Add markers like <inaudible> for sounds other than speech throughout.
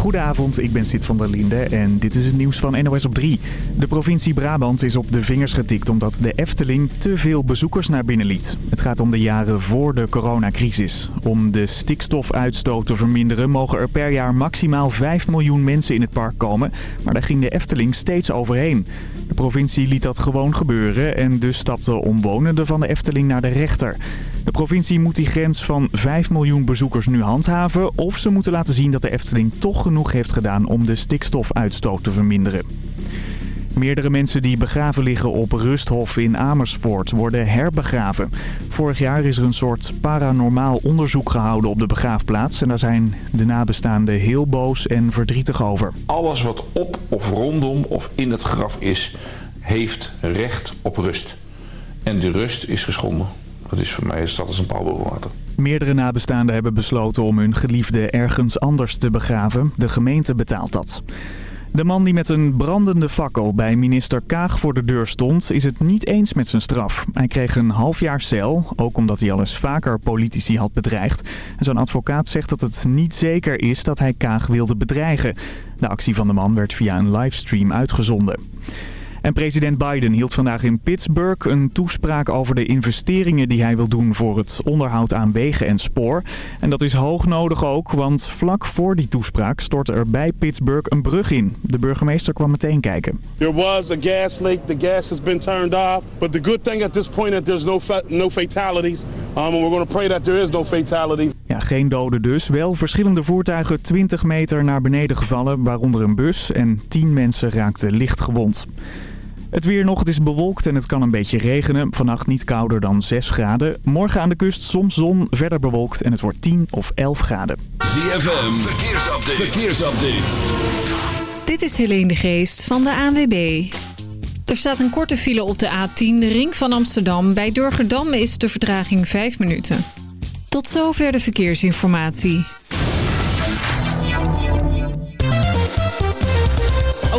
Goedenavond, ik ben Sid van der Linde en dit is het nieuws van NOS op 3. De provincie Brabant is op de vingers getikt omdat de Efteling te veel bezoekers naar binnen liet. Het gaat om de jaren voor de coronacrisis. Om de stikstofuitstoot te verminderen mogen er per jaar maximaal 5 miljoen mensen in het park komen. Maar daar ging de Efteling steeds overheen. De provincie liet dat gewoon gebeuren en dus stapten omwonenden van de Efteling naar de rechter. De provincie moet die grens van 5 miljoen bezoekers nu handhaven... of ze moeten laten zien dat de Efteling toch genoeg heeft gedaan om de stikstofuitstoot te verminderen. Meerdere mensen die begraven liggen op Rusthof in Amersfoort worden herbegraven. Vorig jaar is er een soort paranormaal onderzoek gehouden op de begraafplaats. En daar zijn de nabestaanden heel boos en verdrietig over. Alles wat op of rondom of in het graf is, heeft recht op rust. En die rust is geschonden. Dat is voor mij staat als een paal. Meerdere nabestaanden hebben besloten om hun geliefde ergens anders te begraven. De gemeente betaalt dat. De man die met een brandende fakkel bij minister Kaag voor de deur stond... is het niet eens met zijn straf. Hij kreeg een half jaar cel, ook omdat hij al eens vaker politici had bedreigd. En zijn advocaat zegt dat het niet zeker is dat hij Kaag wilde bedreigen. De actie van de man werd via een livestream uitgezonden. En president Biden hield vandaag in Pittsburgh een toespraak over de investeringen die hij wil doen voor het onderhoud aan wegen en spoor. En dat is hoog nodig ook, want vlak voor die toespraak stortte er bij Pittsburgh een brug in. De burgemeester kwam meteen kijken. There was a gas leak. The gas has been turned off. But the good thing at this point is there's no, no fatalities. Um, and we're going to pray that there is no fatalities. Ja, geen doden dus. Wel verschillende voertuigen 20 meter naar beneden gevallen, waaronder een bus. En 10 mensen raakten licht gewond. Het weer nog, het is bewolkt en het kan een beetje regenen. Vannacht niet kouder dan 6 graden. Morgen aan de kust soms zon, verder bewolkt en het wordt 10 of 11 graden. ZFM, verkeersupdate. verkeersupdate. Dit is Helene de Geest van de ANWB. Er staat een korte file op de A10, de ring van Amsterdam. Bij Durgerdam is de vertraging 5 minuten. Tot zover de verkeersinformatie.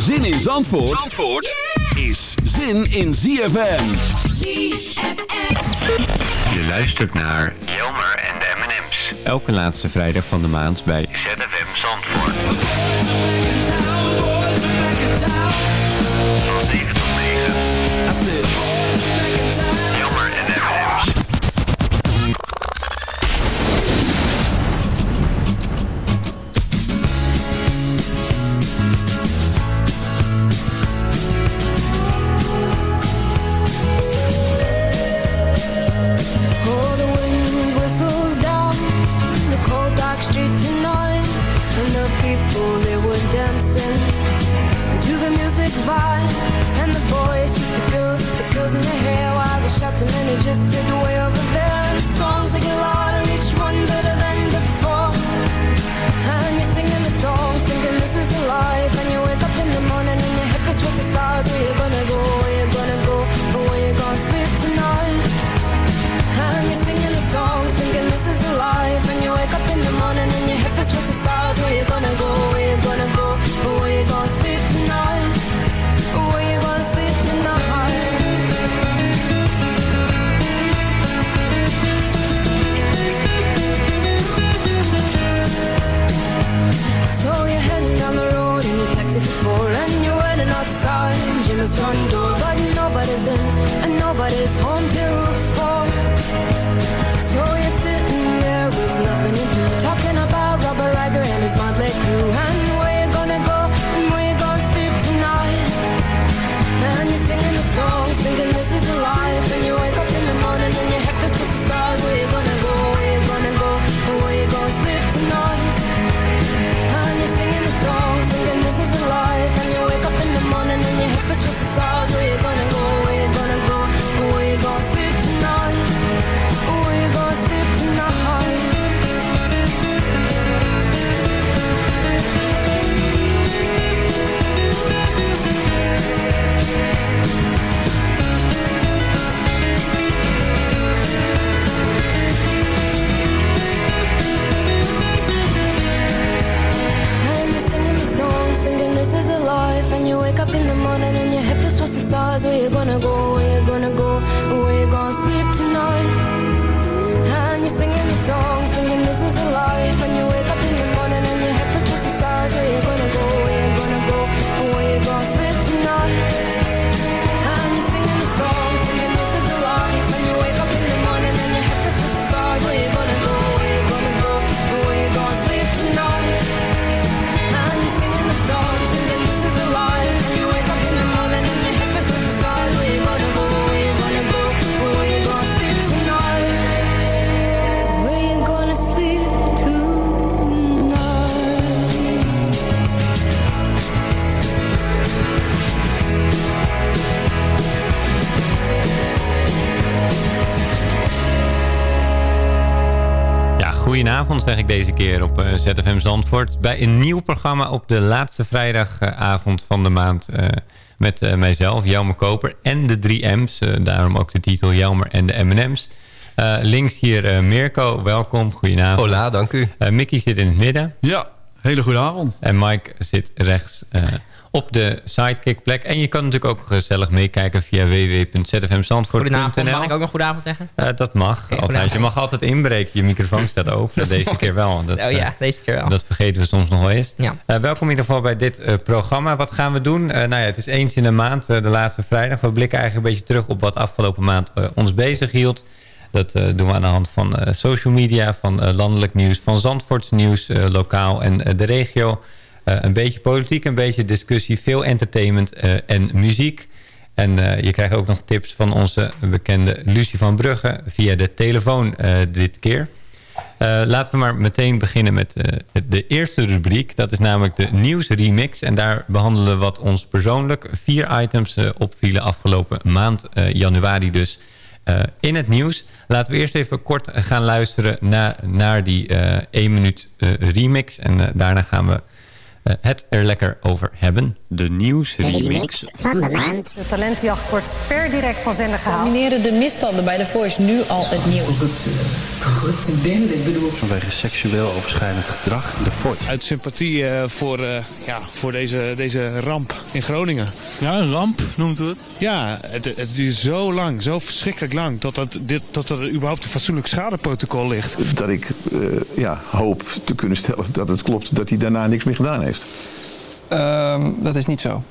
Zin in Zandvoort, Zandvoort is zin in ZFM. ZFM. Je luistert naar Jelmer en de M&M's. Elke laatste vrijdag van de maand bij ZFM Zandvoort. Van keer op eh, ZFM Zandvoort. Bij een nieuw programma op de laatste vrijdagavond van de maand. eh, met eh, mijzelf, Jelmer Koper en de 3M's. eh, daarom ook de titel Jelmer en de M&M's. Eh, links hier eh, Mirko, welkom, goedenavond. Hola, dank u. Eh, Mickey zit in het midden. Ja, hele goede avond. En Mike zit rechts eh, op de sidekick plek. En je kan natuurlijk ook gezellig meekijken via www.zfmzandvoort.nl. Goedenavond, mag ik ook nog goedenavond zeggen? Eh, dat mag. altijd. Je mag altijd inbreken. Je microfoon staat <laughs> open. Deze keer wel. Dat, oh ja, eh, deze keer wel. dat vergeten we soms nog wel eens. Ja. Eh, welkom in ieder geval bij dit programma. Wat gaan we doen? Nou ja, het is eens in de maand, de laatste vrijdag. We blikken eigenlijk een beetje terug op wat afgelopen maand ons bezig hield. Dat doen we aan de hand van social media, van landelijk nieuws, van Zandvoorts nieuws, lokaal en de regio. Eh, een beetje politiek, een beetje discussie, veel entertainment eh, en muziek. En eh, je krijgt ook nog tips van onze bekende Lucie van Brugge via de telefoon dit keer. Laten we maar meteen beginnen met de eerste rubriek. Dat is namelijk de nieuwsremix. En daar behandelen we wat ons persoonlijk vier items opvielen afgelopen maand, januari dus, in het nieuws. Laten we eerst even kort gaan luisteren naar, naar die 1 minuut remix. En daarna gaan we het er lekker over hebben. De nieuwsremix. van de maand. De talentenjacht wordt per direct van zender gehaald. Domineren de misstanden bij de Voice nu al het nieuws? Corrupte bende, ik bedoel. Vanwege seksueel overschrijdend gedrag in de Voice. Uit sympathie eh, voor, eh, ja, voor deze, deze ramp in Groningen. Ja, een ramp noemt u het? Ja, het, het duurt zo lang, zo verschrikkelijk lang... tot, dat dit, tot er überhaupt een fatsoenlijk schadeprotocol ligt. Dat ik eh, ja, hoop te kunnen stellen dat het klopt dat hij daarna niks meer gedaan heeft. Ehm, dat is niet zo.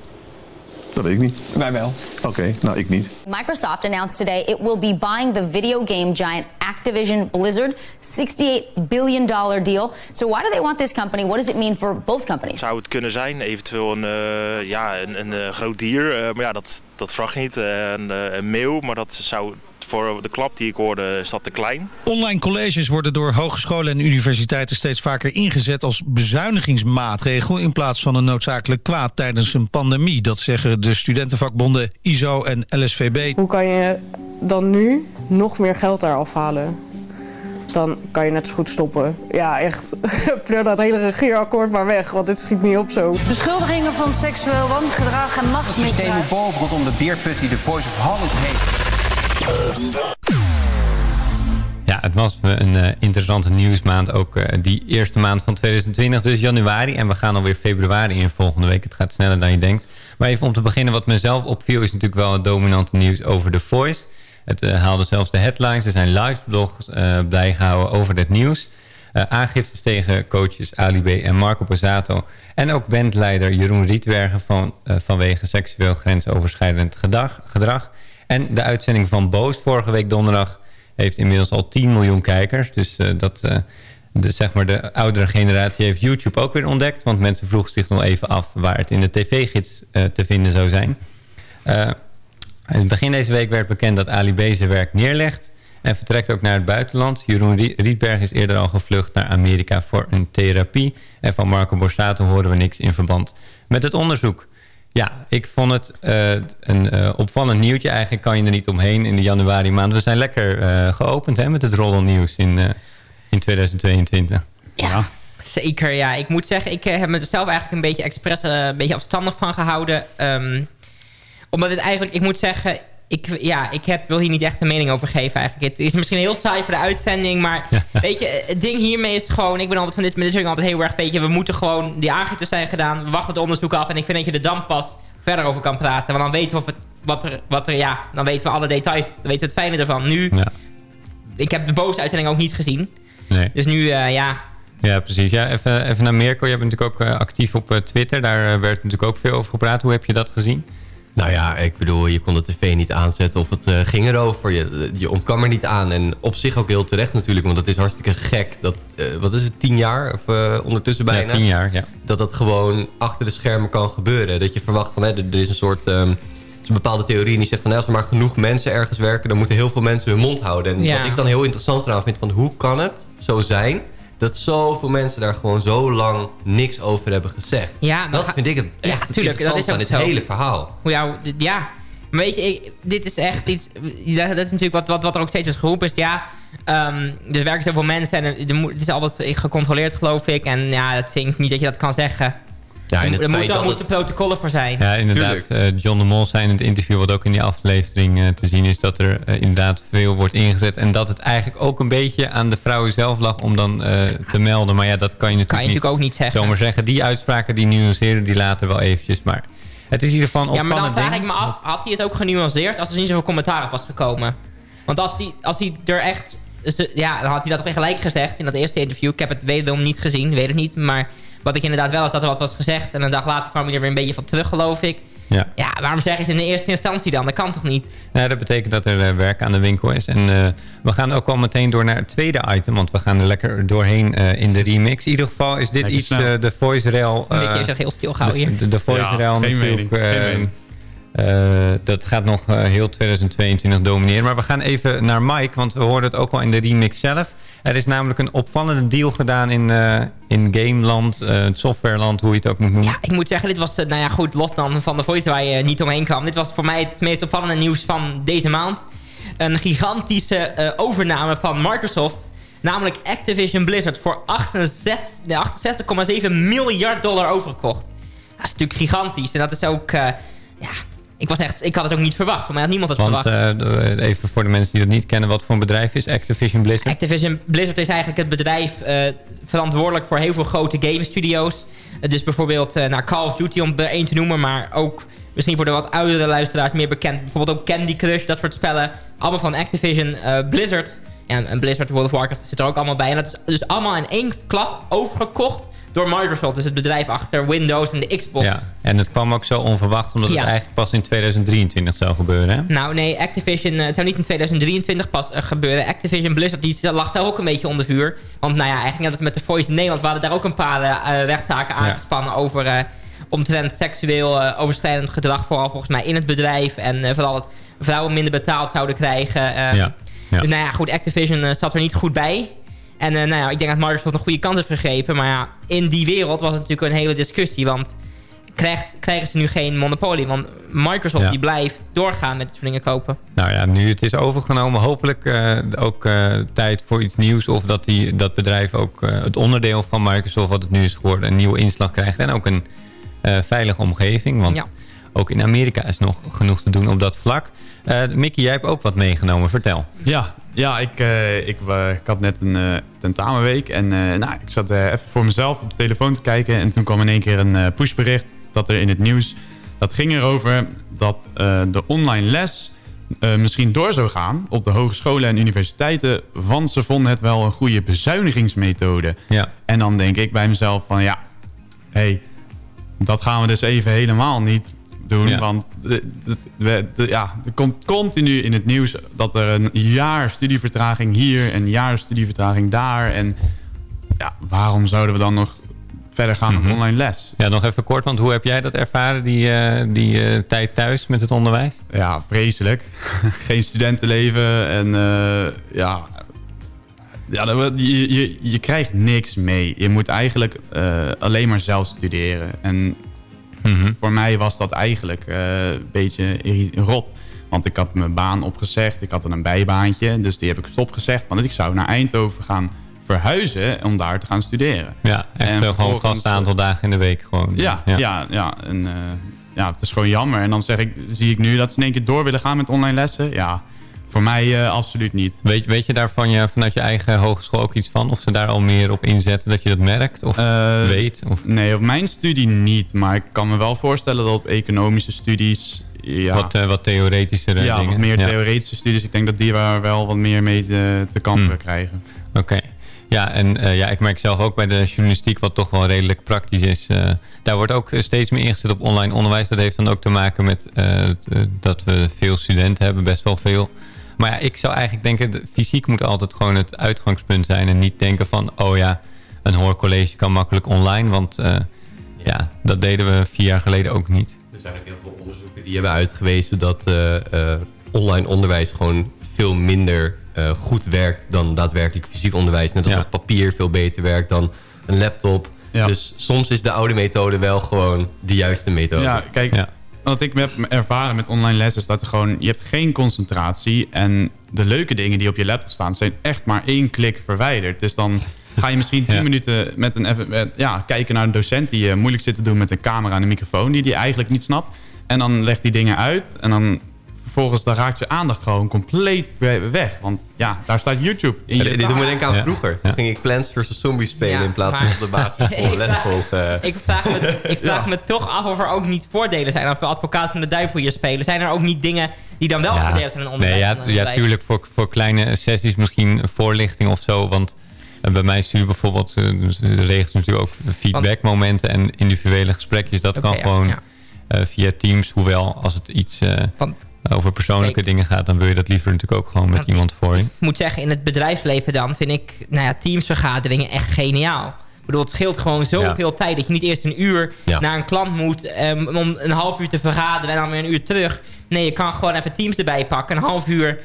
Dat weet ik niet. Wij wel. Oké, nou ik niet. Microsoft announced today it will be buying the video game giant Activision Blizzard, $68 billion deal. So why do they want this company? What does it mean for both companies? Zou het kunnen zijn, eventueel een, eh, ja, een, een eh, groot dier, eh, maar ja, dat, dat vraag je niet. Een, eh, een meeuw, maar dat zou voor de klap die ik hoorde, is dat te klein. Online colleges worden door hogescholen en universiteiten steeds vaker ingezet als bezuinigingsmaatregel in plaats van een noodzakelijk kwaad tijdens een pandemie. Dat zeggen de studentenvakbonden ISO en LSVB. Hoe kan je dan nu nog meer geld daar afhalen? Dan kan je net zo goed stoppen. Ja, echt. <laughs> Pleur dat hele regeerakkoord maar weg, want dit schiet niet op zo. Beschuldigingen van seksueel wangedrag en Het machtsmisbruik. systeem moet boven rondom de beerput die de Voice of Holland heet. Ja, het was een eh, interessante nieuwsmaand. Ook eh, die eerste maand van 2020, dus januari. En we gaan alweer februari in volgende week. Het gaat sneller dan je denkt. Maar even om te beginnen, wat mezelf opviel... is natuurlijk wel het dominante nieuws over The Voice. Het eh, haalde zelfs de headlines. Er zijn live blogs bijgehouden over het nieuws. Aangiftes tegen coaches Ali B. en Marco Pozzato. En ook bandleider Jeroen Rietbergen van, vanwege seksueel grensoverschrijdend gedrag. En de uitzending van Boos vorige week donderdag heeft inmiddels al 10 miljoen kijkers. Dus uh, dat, uh, de, zeg maar de oudere generatie heeft YouTube ook weer ontdekt. Want mensen vroegen zich nog even af waar het in de tv-gids uh, te vinden zou zijn. het begin deze week werd bekend dat Ali B zijn werk neerlegt. En vertrekt ook naar het buitenland. Jeroen Rietberg is eerder al gevlucht naar Amerika voor een therapie. En van Marco Borsato horen we niks in verband met het onderzoek. Ja, ik vond het uh, een uh, opvallend nieuwtje. Eigenlijk kan je er niet omheen in de januari maand. We zijn lekker uh, geopend hè, met het roddelnieuws in, in 2022. Ja, zeker. Ja. Ik moet zeggen, ik heb me zelf eigenlijk een beetje expres een beetje afstandig van gehouden. Um, omdat het eigenlijk, ik moet zeggen... Ik, ja, ik heb, wil hier niet echt een mening over geven eigenlijk. Het is misschien heel saai voor de uitzending, maar ja. <laughs> weet je, het ding hiermee is gewoon... Ik ben altijd van dit, dit altijd heel erg, weet je, we moeten gewoon... Die aangiftes zijn gedaan, we wachten het onderzoek af... en ik vind dat je er dan pas verder over kan praten. Want dan weten we of het wat er, wat er, ja, dan weten we alle details. Dan weten we het fijne ervan. Nu, Ja. ik heb de boze uitzending ook niet gezien. Nee. Dus nu, eh, ja, Ja, precies. Ja, even, even naar Mirko. Je bent natuurlijk ook eh, actief op eh, Twitter. Daar werd natuurlijk ook veel over gepraat. Hoe heb je dat gezien? Nou ja, ik bedoel, je kon de tv niet aanzetten of het eh, ging erover. Je, je ontkwam er niet aan. En op zich ook heel terecht natuurlijk, want het is hartstikke gek. Dat, eh, wat is het, tien jaar? Of eh, ondertussen Ja, bijna? tien jaar, ja. Dat dat gewoon achter de schermen kan gebeuren. Dat je verwacht van, hè, er, er is een soort... is een bepaalde theorie en die zegt van... nou, als er maar genoeg mensen ergens werken... dan moeten heel veel mensen hun mond houden. En Ja. wat ik dan heel interessant eraan vind... van hoe kan het zo zijn... dat zoveel mensen daar gewoon zo lang niks over hebben gezegd. Ja, dat ga- vind ik het Ja, echt tuurlijk, dat is aan dit zo. hele verhaal. Hoe jou, dit- ja. Maar weet je, ik- dit is echt iets... ja, Dat is natuurlijk wat, wat, wat er ook steeds is geroepen. Is, ja, ehm, er werken zoveel mensen en er het is altijd gecontroleerd, geloof ik. En ja, dat vind ik niet dat je dat kan zeggen. Ja, en er het feit moet, het- moeten protocollen voor zijn. Ja, inderdaad. eh, John de Mol zei in het interview, wat ook in die aflevering eh, te zien is, dat er eh, inderdaad veel wordt ingezet. En dat het eigenlijk ook een beetje aan de vrouwen zelf lag om dan eh, te melden. Maar ja, dat kan je natuurlijk, Kan je natuurlijk ook niet zeggen. Zomaar zeggen. Die uitspraken die nuanceren die later wel eventjes. Maar het is in ieder geval een Ja, maar dan vraag ding. ik me af, had hij het ook genuanceerd als er niet zoveel commentaar op was gekomen? Want als hij, als hij er echt... Ja, dan had hij dat weer gelijk gezegd in dat eerste interview. Ik heb het wederom niet gezien, weet het niet. Maar wat ik inderdaad wel is dat er wat was gezegd. En een dag later kwam hij er weer een beetje van terug, geloof ik. Ja. Ja, waarom zeg je het in de eerste instantie dan? Dat kan toch niet? Ja, dat betekent dat er eh, werk aan de winkel is. En eh, we gaan ook al meteen door naar het tweede item. Want we gaan er lekker doorheen eh, in de remix. In ieder geval is dit Lekker iets, de voice rail. eh, Mickey is echt heel stil de, hier. de, de voice Ja, rail geen natuurlijk. dat gaat nog eh, heel 2022 domineren. Maar we gaan even naar Mike, want we hoorden het ook al in de remix zelf. Er is namelijk een opvallende deal gedaan in, eh in gameland, eh, het softwareland, hoe je het ook moet noemen. Ja, ik moet zeggen, dit was, eh, nou ja, goed, los dan van de voice waar je niet omheen kwam. Dit was voor mij het meest opvallende nieuws van deze maand. Een gigantische overname van Microsoft. Namelijk Activision Blizzard voor 68 nee, 68,7 miljard dollar overgekocht. Dat is natuurlijk gigantisch. En dat is ook, ja, ik, was echt, ik had het ook niet verwacht. Voor mij had niemand het Want verwacht. eh, de- even voor de mensen die dat niet kennen, wat voor een bedrijf is Activision Blizzard? Activision Blizzard is eigenlijk het bedrijf eh, verantwoordelijk voor heel veel grote game studio's. Eh, dus bijvoorbeeld eh, naar Call of Duty om er één te noemen, maar ook misschien voor de wat oudere luisteraars meer bekend. Bijvoorbeeld ook Candy Crush, dat soort spellen. Allemaal van Activision eh, Blizzard. Ja, en Blizzard World of Warcraft zit er ook allemaal bij. En dat is dus allemaal in één klap overgekocht door Microsoft. Dus het bedrijf achter Windows en de Xbox. Ja, en het kwam ook zo onverwacht, omdat Ja. het eigenlijk pas in 2023 zou gebeuren. Hè? Nou nee, Activision, eh, het zou niet in 2023 pas eh, gebeuren. Activision Blizzard die lag zelf ook een beetje onder vuur. Want nou ja, eigenlijk net als met de Voice in Nederland... waren daar ook een paar eh, rechtszaken aangespannen over... eh omtrent seksueel eh, overschrijdend gedrag... vooral volgens mij in het bedrijf. En vooral dat vrouwen minder betaald zouden krijgen. Ja, ja. Dus nou ja, goed, Activision eh, zat er niet goed bij. En eh, nou ja, ik denk dat Microsoft een goede kans heeft gegrepen. Maar ja, in die wereld was het natuurlijk een hele discussie. Want krijgt, krijgen ze nu geen monopolie? Want Microsoft Ja. die blijft doorgaan met dingen kopen. Nou ja, nu het is overgenomen, hopelijk eh, ook eh, tijd voor iets nieuws. Of dat die, dat bedrijf ook eh, het onderdeel van Microsoft, wat het nu is geworden, een nieuwe inslag krijgt. En ook een eh, veilige omgeving. Want Ja. ook in Amerika is nog genoeg te doen op dat vlak. Eh Mickey, jij hebt ook wat meegenomen. Vertel. Ja, ja ik, eh, ik, eh, ik had net een eh, tentamenweek. En nou, ik zat even voor mezelf op de telefoon te kijken. En toen kwam in één keer een pushbericht dat er in het nieuws... Dat ging erover dat de online les misschien door zou gaan op de hogescholen en universiteiten. Want ze vonden het wel een goede bezuinigingsmethode. Ja. En dan denk ik bij mezelf van ja, hey, dat gaan we dus even helemaal niet doen. Ja. Want de, de- we- de- ja, er komt continu in het nieuws dat er een jaar studievertraging hier... en een jaar studievertraging daar. En ja, waarom zouden we dan nog verder gaan Mhm. met online les? Ja, nog even kort, want hoe heb jij dat ervaren, die, eh, die eh, tijd thuis met het onderwijs? Ja, vreselijk. <laughs> Geen studentenleven en eh, ja... Ja, je, je, je krijgt niks mee. Je moet eigenlijk alleen maar zelf studeren. En Mhm. voor mij was dat eigenlijk eh, een beetje rot. Want ik had mijn baan opgezegd. Ik had dan een bijbaantje. Dus die heb ik stopgezegd. Want ik zou naar Eindhoven gaan verhuizen om daar te gaan studeren. Ja, echt En eh, gewoon vast aantal dagen in de week. Gewoon. Ja, ja. ja, En, eh, ja, het is gewoon jammer. En dan zeg ik, zie ik nu dat ze in één keer door willen gaan met online lessen. Ja, voor mij eh, absoluut niet. Weet, weet je daar van je, vanuit je eigen hogeschool ook iets van? Of ze daar al meer op inzetten, dat je dat merkt? Of Eh, weet? Of... Nee, op mijn studie niet. Maar ik kan me wel voorstellen dat op economische studies... Ja. Wat, eh, wat theoretischere ja, dingen. wat meer Ja. theoretische studies. Ik denk dat die waar wel wat meer mee te, te kampen Hmm. krijgen. Oké. Ja, en ja, ik merk zelf ook bij de journalistiek, wat toch wel redelijk praktisch is. daar wordt ook steeds meer ingezet op online onderwijs. Dat heeft dan ook te maken met dat we veel studenten hebben, best wel veel. Maar ja, ik zou eigenlijk denken, de- fysiek moet altijd gewoon het uitgangspunt zijn. En niet denken van, oh ja, een hoorcollege kan makkelijk online. Want eh, ja, dat deden we vier jaar geleden ook niet. Er zijn ook heel veel onderzoeken die hebben uitgewezen dat eh, eh, online onderwijs gewoon veel minder eh, goed werkt dan daadwerkelijk fysiek onderwijs. Net als dat papier veel beter werkt dan een laptop. Dus soms is de oude methode wel gewoon de juiste methode. Ja, kijk, wat ik heb ervaren met online lessen is dat er gewoon, je hebt geen concentratie. En de leuke dingen die op je laptop staan, zijn echt maar één klik verwijderd. Dus dan ga je misschien <laughs> 10 minuten met een, met- ja, kijken naar een docent die eh, moeilijk zit te doen met een camera en een microfoon, die die eigenlijk niet snapt. En dan legt die dingen uit en dan vervolgens dan raakt je aandacht gewoon compleet we- weg. Want ja, daar staat YouTube. In Ja, je dit doet me denken aan Ja. vroeger. Toen ging ik Plants vs. Zombies spelen Ja, in plaats van op de basisschool <laughs> Ik les vraag- volgen. Ik vraag, me, ik <laughs> vraag me toch af of er ook niet voordelen zijn. Als we advocaat van de duivel hier spelen. Zijn er ook niet dingen die dan wel voordelen zijn in onderwijs? Nee, ja, ja tuurlijk. Voor, voor kleine sessies misschien voorlichting of zo. Want eh, bij mijn studie bijvoorbeeld... eh, dus, eh, regelt natuurlijk ook feedbackmomenten en individuele gesprekjes. Dat kan ja, gewoon ja. eh, via Teams. Hoewel, als het iets eh, over persoonlijke Kijk. dingen gaat... dan wil je dat liever natuurlijk ook gewoon met iemand voor je. Ik moet zeggen, in het bedrijfsleven dan vind ik nou ja, teamsvergaderingen echt geniaal. Ik bedoel, het scheelt gewoon zoveel tijd dat je niet eerst een uur Ja. naar een klant moet ehm, om een half uur te vergaderen en dan weer een uur terug. Nee, je kan gewoon even Teams erbij pakken, een half uur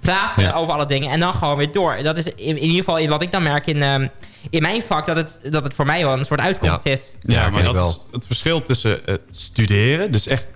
praten Ja. over alle dingen en dan gewoon weer door. Dat is in, in ieder geval in wat ik dan merk in, ehm, in mijn vak, dat het, dat het voor mij wel een soort uitkomst is. Ja, maar dat is het verschil tussen het studeren, dus echt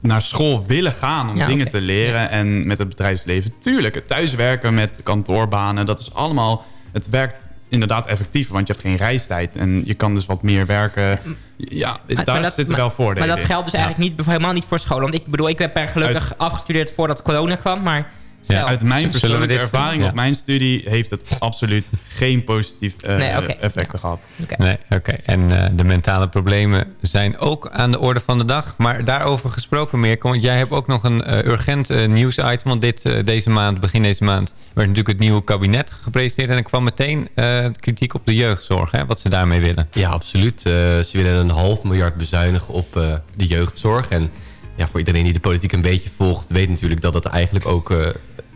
naar school willen gaan om Ja, dingen te leren en met het bedrijfsleven. Tuurlijk, het thuiswerken met kantoorbanen, dat is allemaal, het werkt inderdaad effectiever, want je hebt geen reistijd en je kan dus wat meer werken. Ja, Maar- daar maar zitten wel voordelen Maar dat geldt dus Ja. eigenlijk niet, helemaal niet voor school. Want ik bedoel, ik ben gelukkig afgestudeerd voordat corona kwam. Maar zelf- Uit mijn persoonlijke ervaring ja. op mijn studie heeft het absoluut geen positief eh, Nee, oké. effecten gehad. Nee, oké. En eh, de mentale problemen zijn ook aan de orde van de dag. Maar daarover gesproken meer. Want jij hebt ook nog een eh, urgent eh, nieuwsitem. Want dit, eh, deze maand, begin deze maand, werd natuurlijk het nieuwe kabinet gepresenteerd. En er kwam meteen eh, kritiek op de jeugdzorg. Hè, wat ze daarmee willen. Ja, absoluut. Eh, ze willen een half miljard bezuinigen op eh, de jeugdzorg. En ja, voor iedereen die de politiek een beetje volgt... weet natuurlijk dat dat eigenlijk ook eh,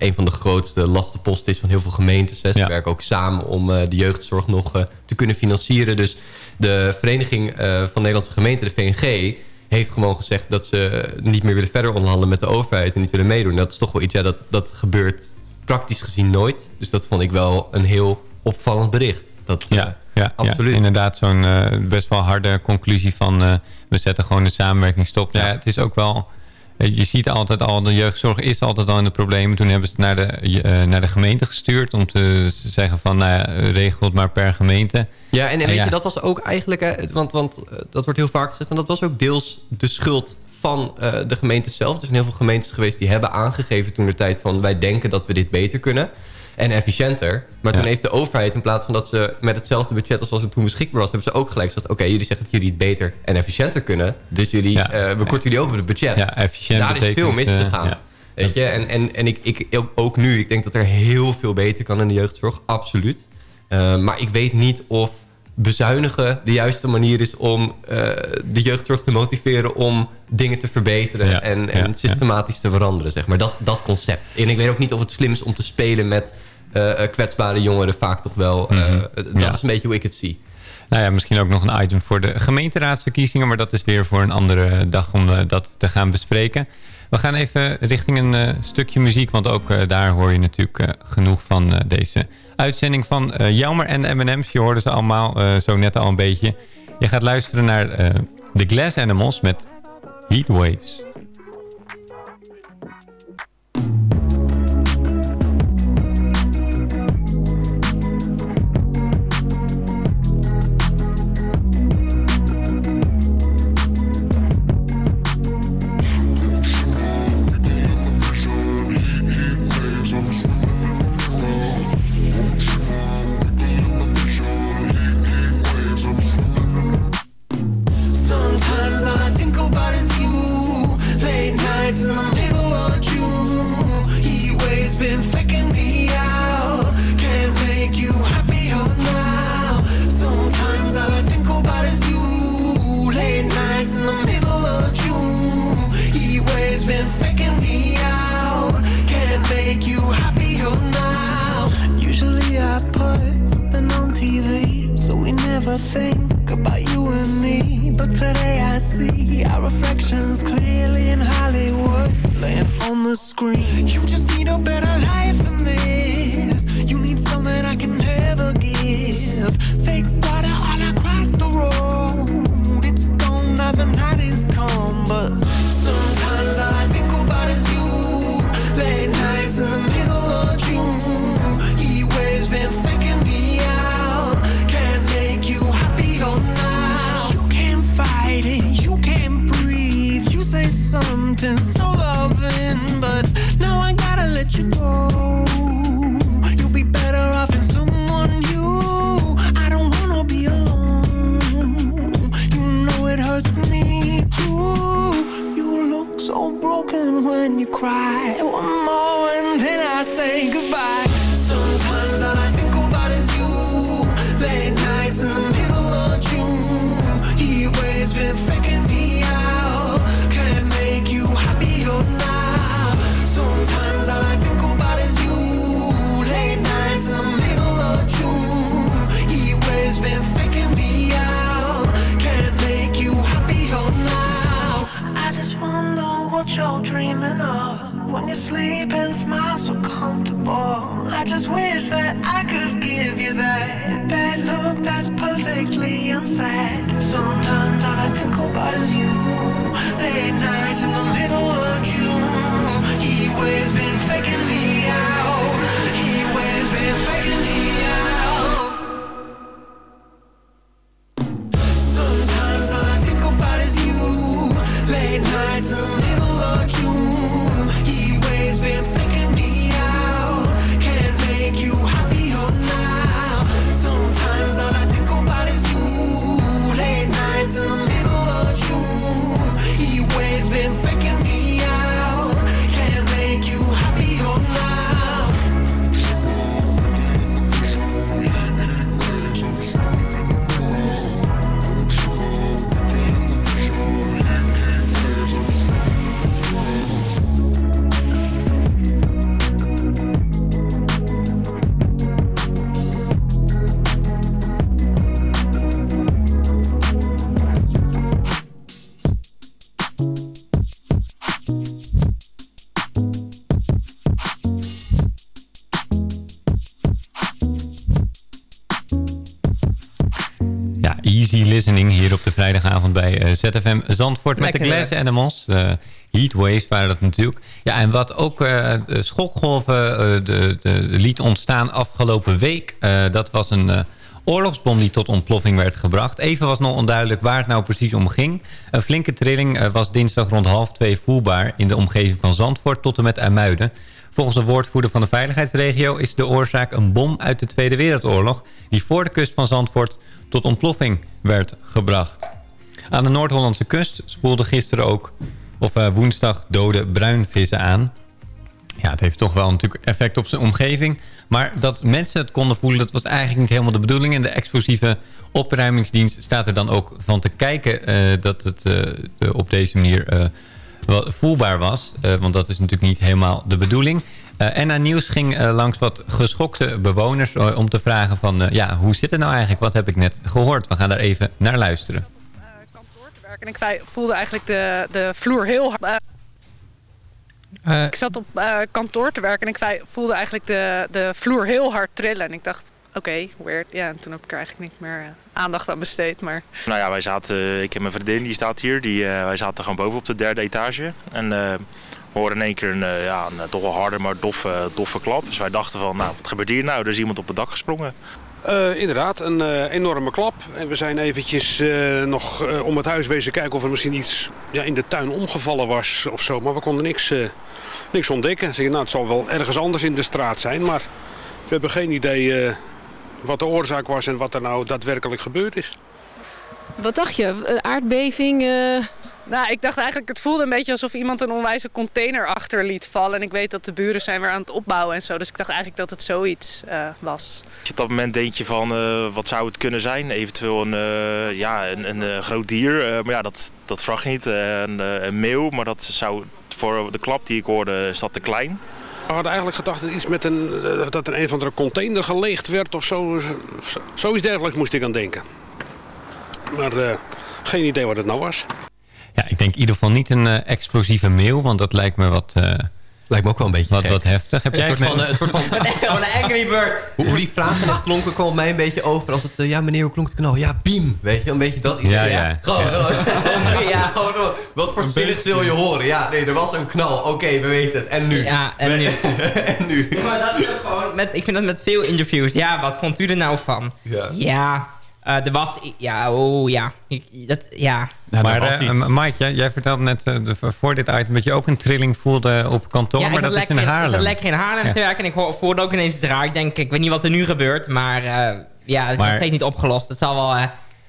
een van de grootste lastenposten is... van heel veel gemeentes. Hè. Ze werken ook samen om eh, de jeugdzorg nog eh, te kunnen financieren. Dus de Vereniging eh, van Nederlandse Gemeenten, de VNG... heeft gewoon gezegd dat ze niet meer willen verder onderhandelen met de overheid... en niet willen meedoen. Dat is toch wel iets, ja, dat, dat gebeurt praktisch gezien nooit. Dus dat vond ik wel een heel opvallend bericht. Dat, Ja, ja, absoluut. ja, inderdaad zo'n best wel harde conclusie van... we zetten gewoon de samenwerking stop. Ja, het is ook wel... eh, Je ziet altijd al, de jeugdzorg is altijd al in de problemen. Toen hebben ze het naar de, eh, naar de gemeente gestuurd... om te zeggen van, nou ja, regel het maar per gemeente. Ja, en, en weet ja, je, dat was ook eigenlijk... Hè, want, want eh, dat wordt heel vaak gezegd... en dat was ook deels de schuld van eh, de gemeente zelf. Er zijn heel veel gemeentes geweest die hebben aangegeven toen de tijd van... wij denken dat we dit beter kunnen en efficiënter. Maar toen heeft de overheid in plaats van dat ze met hetzelfde budget... als wat er toen beschikbaar was, hebben ze ook gelijk gezegd... oké, jullie zeggen dat jullie het beter en efficiënter kunnen. Dus jullie, eh, we korten jullie ook op het budget. Ja, efficiënt Daar is veel misgegaan. eh, ja. Weet je, en, en, en ik, ik, ook- nu, ik denk dat er heel veel beter kan in de jeugdzorg. Absoluut. Eh, maar ik weet niet of bezuinigen de juiste manier is om de jeugdzorg te motiveren om dingen te verbeteren Ja, en, en ja, systematisch te veranderen. Zeg maar. dat, dat concept. En ik weet ook niet of het slim is om te spelen met kwetsbare jongeren vaak toch wel. eh, Mhm. Dat Ja. is een beetje hoe ik het zie. Nou ja, misschien ook nog een item voor de gemeenteraadsverkiezingen. Maar dat is weer voor een andere dag om eh, dat te gaan bespreken. We gaan even richting een eh, stukje muziek. Want ook eh, daar hoor je natuurlijk eh, genoeg van eh, deze uitzending van eh Jelmer en M&M's. Je hoorde ze allemaal eh, zo net al een beetje. Je gaat luisteren naar eh The Glass Animals met Heat think about you and me. But today I see our reflections clearly in Hollywood, laying on the screen. You just need a better lies ZFM Zandvoort met de Lekker, Glass Animals. Uh, Heatwaves waren dat natuurlijk. Ja, en wat ook eh, de schokgolven eh, de, de, liet ontstaan afgelopen week... eh, dat was een eh, oorlogsbom die tot ontploffing werd gebracht. Even was nog onduidelijk waar het nou precies om ging. Een flinke trilling eh, was dinsdag rond half twee voelbaar... in de omgeving van Zandvoort tot en met IJmuiden... Volgens de woordvoerder van de veiligheidsregio is de oorzaak een bom uit de Tweede Wereldoorlog... die voor de kust van Zandvoort tot ontploffing werd gebracht. Aan de Noord-Hollandse kust spoelde gisteren ook, of eh, woensdag, dode bruinvissen aan. Ja, het heeft toch wel natuurlijk effect op zijn omgeving. Maar dat mensen het konden voelen, dat was eigenlijk niet helemaal de bedoeling. En de explosieve opruimingsdienst staat er dan ook van te kijken... eh, dat het eh, op deze manier voelbaar was. Want dat is natuurlijk niet helemaal de bedoeling. En aan Nieuws ging langs wat geschokte bewoners... om te vragen van, ja, hoe zit het nou eigenlijk? Wat heb ik net gehoord? We gaan daar even naar luisteren. En ik voelde eigenlijk de, de vloer heel hard. eh, ik zat op eh, kantoor te werken en ik voelde eigenlijk de, de vloer heel hard trillen. En ik dacht, oké, weird. Ja, en toen heb ik er eigenlijk niet meer eh, aandacht aan besteed. Maar Nou ja, wij zaten, ik heb mijn vriendin, die staat hier. Die, eh, wij zaten gewoon boven op de derde etage. En eh, we hoorden in één keer een, eh, ja, een eh, toch wel harde, maar doffe, doffe klap. Dus wij dachten van, nou, wat gebeurt hier nou? Er is iemand op het dak gesprongen. Eh, inderdaad, een eh, enorme klap. En we zijn eventjes eh, nog om het huis wezen kijken of er misschien iets ja, in de tuin omgevallen was of zo. Maar we konden niks, niks ontdekken. Zeg, nou, het zal wel ergens anders in de straat zijn, maar we hebben geen idee wat de oorzaak was en wat er nou daadwerkelijk gebeurd is. Wat dacht je? Aardbeving? Nou, ik dacht eigenlijk, het voelde een beetje alsof iemand een onwijze container achter liet vallen. En ik weet dat de buren zijn weer aan het opbouwen en zo. Dus ik dacht eigenlijk dat het zoiets eh, was. Op dat moment denk je van, eh, wat zou het kunnen zijn? Eventueel een, eh, ja, een, een eh, groot dier. Eh, maar ja, dat, dat vraag je niet. Eh, een, een meeuw, maar dat zou voor de klap die ik hoorde, is dat te klein. We hadden eigenlijk gedacht dat iets met een, dat er een of andere container geleegd werd of zo. Zo- Zoiets dergelijks moest ik aan denken. Maar eh, geen idee wat het nou was. Ja, ik denk in ieder geval niet een eh, explosieve mail, want dat lijkt me wat... eh, lijkt me ook wel een beetje wat, wat heftig. Heb Een jij soort van, met- eh, een soort van <laughs> een Angry Bird. Hoe, hoe die vragen klonken kwam mij een beetje over als het... ja, meneer, hoe klonk het knal? Ja, beam. Weet je, een beetje dat idee. Ja, ja. Gewoon, Ja. gewoon, ja. gewoon, gewoon, <laughs> wat voor zinnetjes wil je horen? Ja, nee, er was een knal. Oké, we weten het. En nu? Ja, en nu? <laughs> en nu? Maar dat is ook gewoon, met, ik vind dat met veel interviews. Ja, wat vond u er nou van? Ja. Eh, er was... Ja, oh ja. Ik- Dat, ja. maar eh, Mike, jij, jij vertelde net eh, de- voor dit item dat je ook een trilling voelde op kantoor, ja, ik maar dat is lekker in Ik Haarlem. zat lekker in Haarlem Ja. te werken en ik hoor- voelde ook ineens het raar. Ik denk, ik weet niet wat er nu gebeurt, maar eh, ja, het is nog steeds niet opgelost. Het zal wel...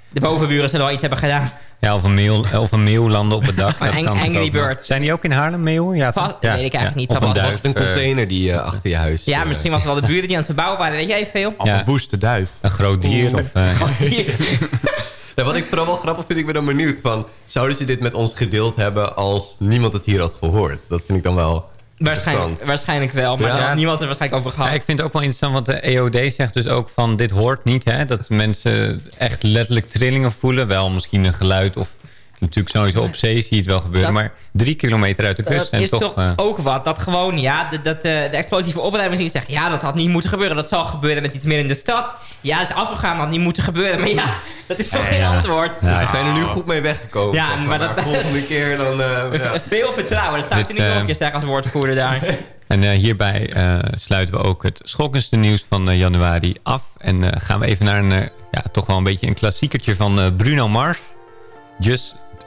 de bovenburen zullen wel iets hebben gedaan. Ja, of een, of een meeuw landen op het dak. Ang- Angry. Bird. Zijn die ook in Haarlem, meeuwen? Ja, weet ik eigenlijk niet. Of een duif, een container die eh, achter je huis... Ja, eh, misschien was het wel de buren die aan het verbouwen waren. Weet jij veel? Ja. Een woeste duif. Een groot dier. Of, eh, <laughs> Ja, wat ik vooral wel grappig vind, ik ben dan benieuwd van... zouden ze dit met ons gedeeld hebben als niemand het hier had gehoord? Dat vind ik dan wel Waarschijnlijk, waarschijnlijk wel, maar Ja. daar had niemand er waarschijnlijk over gehad. Ja, ik vind het ook wel interessant, want de EOD zegt dus ook van dit hoort niet. Hè? Dat mensen echt letterlijk trillingen voelen. Wel misschien een geluid of natuurlijk sowieso op zee zie je het wel gebeuren. Dat- maar drie kilometer uit de kust. Dat en is toch, toch eh, ook wat. Dat gewoon, ja, de, dat, eh, de explosieve opruiming zegt... ja, dat had niet moeten gebeuren. Dat zal gebeuren met iets meer in de stad. Ja, het is afgegaan, dat had niet moeten gebeuren. Maar ja, dat is toch geen Ja. antwoord. Ja, ze zijn er nu goed mee weggekomen. Ja, maar dat- de volgende keer dan... eh, <laughs> ja. Veel vertrouwen, dat zou ik er niet nog eh, een keer zeggen als woordvoerder daar. <laughs> En eh, hierbij eh, sluiten we ook het schokkendste nieuws van eh, januari af. En eh, gaan we even naar een, eh, ja, toch wel een beetje een klassiekertje van eh, Bruno Mars. Just,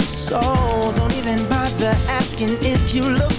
So don't even bother asking if you look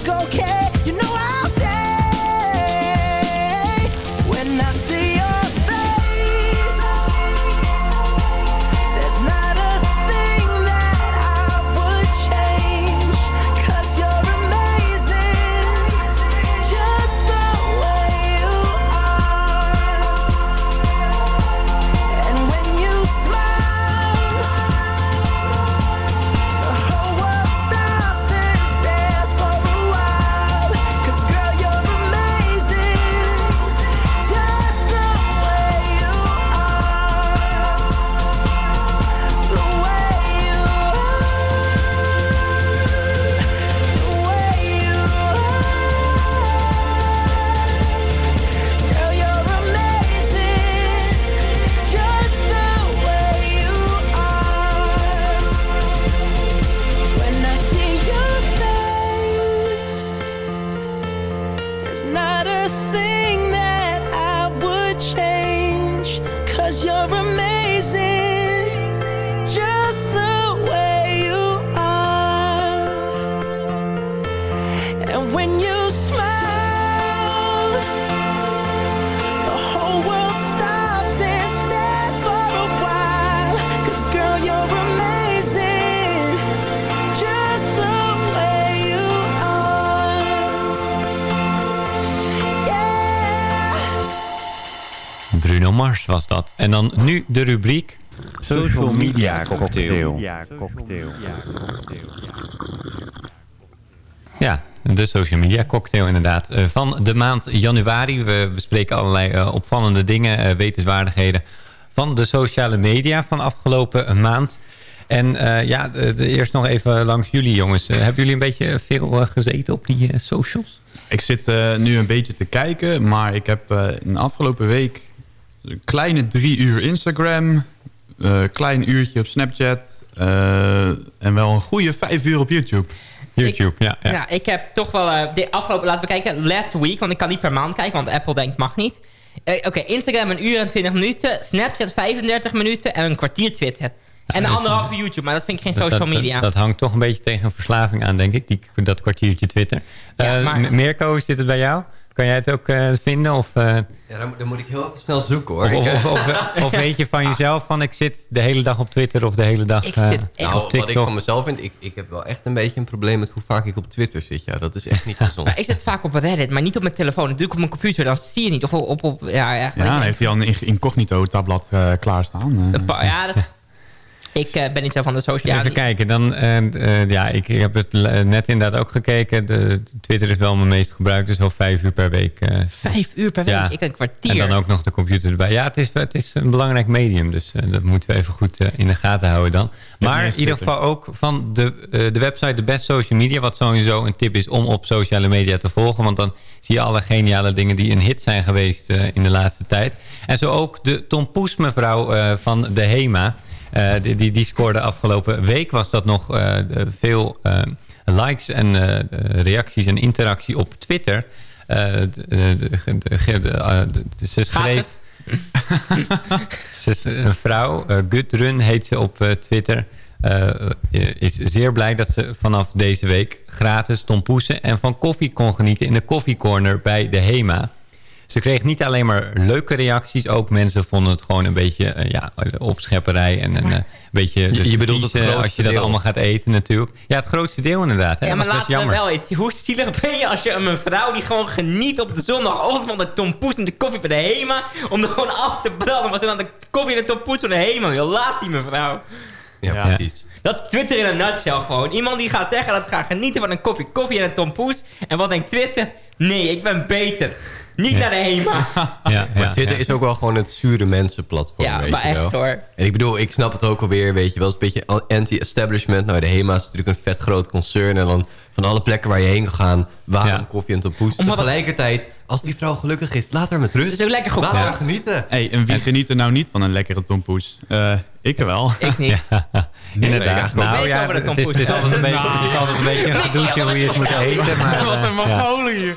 dan nu de rubriek... Social Media Cocktail. Ja, de social media cocktail inderdaad. Eh, van de maand januari. We bespreken allerlei eh, opvallende dingen, eh, wetenswaardigheden... van de sociale media van afgelopen maand. En ja, de, de- eerst nog even langs jullie jongens. Hebben jullie een beetje veel gezeten op die socials? Ik zit nu een beetje te kijken, maar ik heb in de afgelopen week een kleine drie uur Instagram, eh klein uurtje op Snapchat eh, en wel een goede vijf uur op YouTube. YouTube, ja. Ja. ik heb toch wel eh, de afgelopen, laten we kijken, last week, want ik kan niet per maand kijken, want Apple denkt mag niet. Eh, Oké, Instagram een uur en 20 minuten, Snapchat 35 minuten en een kwartier Twitter. En anderhalf uur YouTube, maar dat vind ik geen social dat, media. Dat, dat hangt toch een beetje tegen een verslaving aan, denk ik. Die, dat kwartiertje Twitter. Ja, Eh, maar- zit het bij jou? Kan jij het ook eh, vinden? Of, eh, Ja, dan, moet- dan moet ik heel even snel zoeken hoor. of, Ik, of, eh, of, of- <laughs> of weet je van jezelf van ik zit de hele dag op Twitter of de hele dag Ik eh, zit echt nou, op wat ik TikTok? van mezelf vind, ik, ik heb wel echt een beetje een probleem met hoe vaak ik op Twitter zit. Ja, dat is echt niet gezond. Maar <laughs> ik zit vaak op Reddit, maar niet op mijn telefoon. Dat doe ik op mijn computer, dan zie je niet. Of op... op, op ja, ja, Ja, dan heeft hij al een in- incognito tabblad eh, klaarstaan. eh. Ja, dat- ik eh, ben niet zo van de social media. Even kijken, dan, eh, ja, ik, ik heb het net inderdaad ook gekeken. De, Twitter is wel mijn meest gebruikte, zo vijf uur per week. Vijf uur per week, Ja. ik een kwartier. En dan ook nog de computer erbij. Ja, het is, het is een belangrijk medium, dus dat moeten we even goed in de gaten houden dan. Maar in ieder geval ook van de, de website The Best Social Media, wat sowieso een tip is om op sociale media te volgen. Want dan zie je alle geniale dingen die een hit zijn geweest in de laatste tijd. En zo ook de Tom Poes mevrouw van de HEMA. Eh, die, die, die scoorde afgelopen week was dat nog eh, veel eh, likes en reacties en interactie op Twitter. Ze schreef... <laughs> ze is een vrouw, Gudrun heet ze op Twitter. is zeer blij dat ze vanaf deze week gratis tompoesen en van koffie kon genieten in de koffiecorner bij de HEMA. Ze kreeg niet alleen maar leuke reacties, ook mensen vonden het gewoon een beetje eh, ja, opschepperij en een eh, beetje Je- je bedoelt het grootste als je dat deel. allemaal gaat eten natuurlijk. Ja, het grootste deel inderdaad. Hè? Ja, maar we jammer. wel eens. Hoe zielig ben je als je een mevrouw die gewoon geniet op de zondagochtend van de tompoes en de koffie bij de HEMA, om er gewoon af te branden, maar ze dan de koffie en de tompoes van de HEMA wil. Laat die mevrouw. Ja, precies. Dat is Twitter in een nutshell gewoon. Iemand die gaat zeggen dat ze gaan genieten van een kopje koffie en een tompoes. En wat denkt Twitter? Nee, ik ben beter. Niet naar de HEMA. <laughs> Ja, maar Twitter is ook wel gewoon het zure mensenplatform. Ja, weet maar je wel. echt, hoor. En ik bedoel, ik snap het ook alweer, weet je wel. Het is een beetje anti-establishment. Nou, de HEMA is natuurlijk een vet groot concern. En dan van alle plekken waar je heen kan gaan, waarom koffie en tompoes. Tegelijkertijd, als die vrouw gelukkig is, laat haar met rust. Het is ook lekker Laat goedkoop. haar genieten. Hey, en wie geniet er nou niet van een lekkere tompoes? Eh, ik wel. Ik niet. <laughs> Inderdaad. Nee, Nou ja, het is, het, is tompoes. altijd een beetje, Nou. het is altijd een beetje een <laughs> gedoetje hoe je het moet eten. Maar, Wat eh, een ja. Mongolen hier.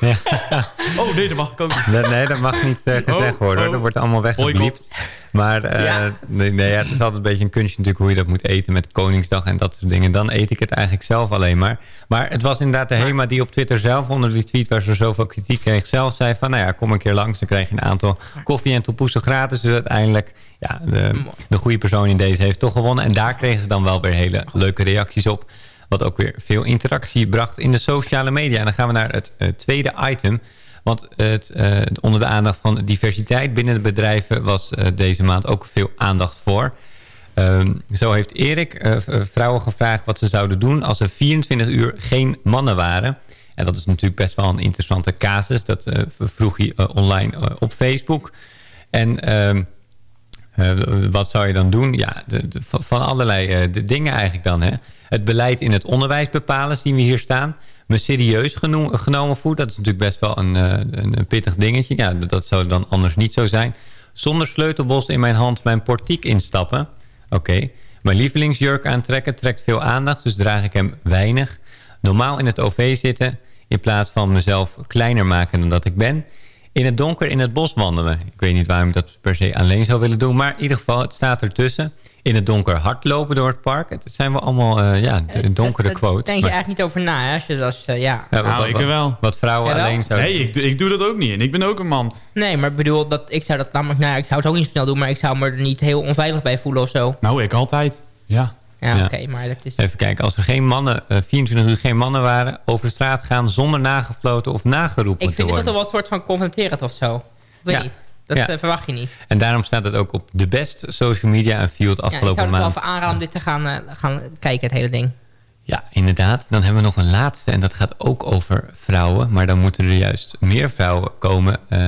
Oh nee, dat mag ik ook niet. Nee, nee, dat mag niet eh, gezegd Oh, worden. hoor. oh. Dat wordt allemaal weggebliept. Maar eh, Ja. nee, nee, ja, het is altijd een beetje een kunstje natuurlijk hoe je dat moet eten met Koningsdag en dat soort dingen. Dan eet ik het eigenlijk zelf alleen maar. Maar het was inderdaad de HEMA die op Twitter zelf onder die tweet waar ze zoveel kritiek kreeg zelf zei van nou ja, kom een keer langs. Dan krijg je een aantal koffie en tompoesen gratis. Dus uiteindelijk, ja, de, de goede persoon in deze heeft toch gewonnen. En daar kregen ze dan wel weer hele leuke reacties op. Wat ook weer veel interactie bracht in de sociale media. En dan gaan we naar het eh, tweede item. Want het, eh, onder de aandacht van diversiteit binnen de bedrijven... was eh, deze maand ook veel aandacht voor. Ehm, zo heeft Erik eh, vrouwen gevraagd wat ze zouden doen... als er 24 uur geen mannen waren. En dat is natuurlijk best wel een interessante casus. Dat vroeg hij online op Facebook. En... ehm, eh, wat zou je dan doen? Ja, de, van- allerlei de dingen eigenlijk dan. Hè? Het beleid in het onderwijs bepalen, zien we hier staan. Me serieus genomen voelt, dat is natuurlijk best wel een, eh, een, pittig dingetje. Ja, dat zou dan anders niet zo zijn. Zonder sleutelbos in mijn hand mijn portiek instappen. Oké. Mijn lievelingsjurk aantrekken trekt veel aandacht, dus draag ik hem weinig. Normaal in het OV zitten, in plaats van mezelf kleiner maken dan dat ik ben. In het donker in het bos wandelen. Ik weet niet waarom ik dat per se alleen zou willen doen. Maar in ieder geval, het staat ertussen. In het donker hardlopen door het park. Het zijn wel allemaal eh, ja, de donkere Daar quotes. denk je Maar- eigenlijk niet over na. Hè? Als je, als, je- ja. Ja, wat- Nou, ik wat- er wel. Wat vrouwen alleen zouden Nee, ik, doe- ik doe dat ook niet. En ik ben ook een man. Nee, maar ik bedoel, dat, ik zou dat namelijk... Nou, ja, ik zou het ook niet zo snel doen, maar ik zou me er niet heel onveilig bij voelen of zo. Nou, ik altijd. Ja. Ja, Ja. oké, maar dat is... Even kijken, als er geen mannen, eh, 24 uur geen mannen waren... over de straat gaan zonder nagefloten of nageroepen Ik vind worden. toch wel een soort van confronterend of zo. Weet Ja. niet. Dat Ja. eh, verwacht je niet. En daarom staat het ook op de best social media en field Ja, ik zou afgelopen het wel maand. even aanraden om dit te gaan, eh, gaan kijken, het hele ding. Ja, inderdaad. Dan hebben we nog een laatste en dat gaat ook over vrouwen. Maar dan moeten er juist meer vrouwen komen eh,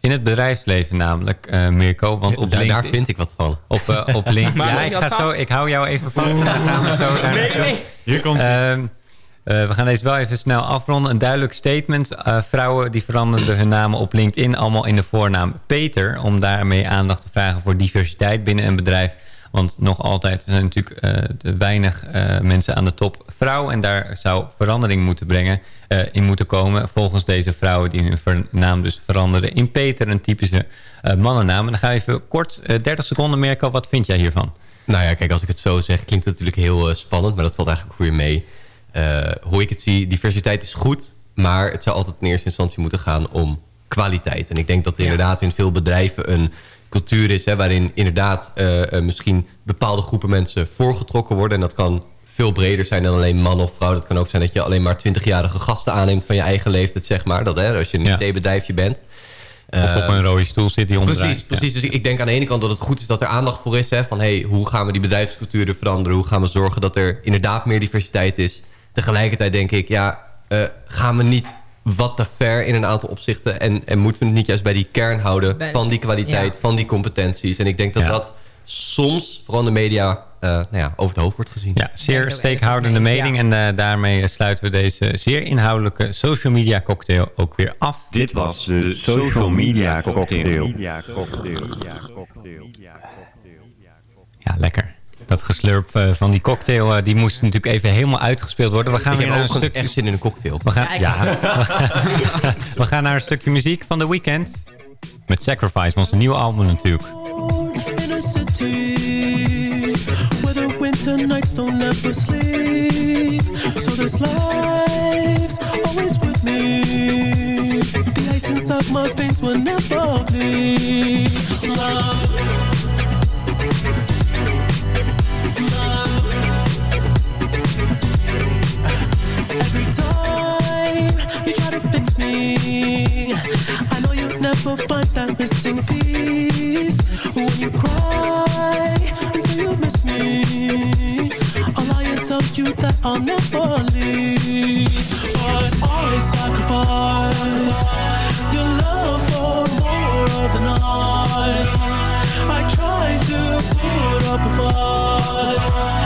in het bedrijfsleven namelijk, eh Mirko. Want op Daar- daar vind ik wat van. Op, eh, op <laughs> LinkedIn. Maar ja, ik, ga zo, ik hou jou even vast. en Dan gaan we zo Nee, nee. Hier komt Ehm, eh, we gaan deze wel even snel afronden. Een duidelijk statement. Eh, vrouwen die veranderden hun namen op LinkedIn allemaal in de voornaam Peter. Om daarmee aandacht te vragen voor diversiteit binnen een bedrijf. Want nog altijd zijn natuurlijk eh, de weinig eh, mensen aan de top vrouw. En daar zou verandering moeten brengen, eh, in moeten komen. Volgens deze vrouwen die hun naam dus veranderen in Peter. Een typische eh, mannennaam. En dan ga je even kort, eh, 30 seconden Mirko. Wat vind jij hiervan? Nou ja, kijk, als ik het zo zeg, klinkt het natuurlijk heel eh, spannend, maar dat valt eigenlijk weer mee. Eh, hoe ik het zie, diversiteit is goed, maar het zou altijd in eerste instantie moeten gaan om kwaliteit. En ik denk dat er inderdaad in veel bedrijven een cultuur is hè, waarin inderdaad eh, eh, misschien bepaalde groepen mensen voorgetrokken worden. En dat kan veel breder zijn dan alleen man of vrouw. Dat kan ook zijn dat je alleen maar 20-jarige gasten aanneemt van je eigen leeftijd, zeg maar. Dat, hè, als je een Ja. IT-bedrijfje bent. Of op Eh, een rode stoel zit die omdraait. Precies, precies. Dus ik, ik denk aan de ene kant dat het goed is dat er aandacht voor is. Hè, van hey, hoe gaan we die bedrijfsculturen veranderen? Hoe gaan we zorgen dat er inderdaad meer diversiteit is? Tegelijkertijd denk ik, ja, eh, gaan we niet wat te ver in een aantal opzichten? En, en moeten we het niet juist bij die kern houden Bij- van die kwaliteit, ja. van die competenties? En ik denk dat Ja. dat soms, vooral in de media, nou ja, over het hoofd wordt gezien. Ja, zeer steekhoudende mening. En eh, daarmee eh, sluiten we deze zeer inhoudelijke social media cocktail ook weer af. Dit was de Social Media Cocktail. Ja, lekker. Dat geslurp eh, van die cocktail, eh, die moest natuurlijk even helemaal uitgespeeld worden. We gaan Ik weer heb naar een stukje... echt zin in een cocktail. We gaan, Ja, <laughs> we gaan naar een stukje muziek van The Weeknd. Met Sacrifice, ons nieuwe album natuurlijk. The winter nights don't ever sleep. So this life's always with me. The ice inside my veins will never bleed. Love. Every time you try to fix me, I know you'll never find that missing piece. When you cry miss me, I'll lie and tell you that I'll never leave. But I sacrificed your love for more of the night. I tried to put up a fight,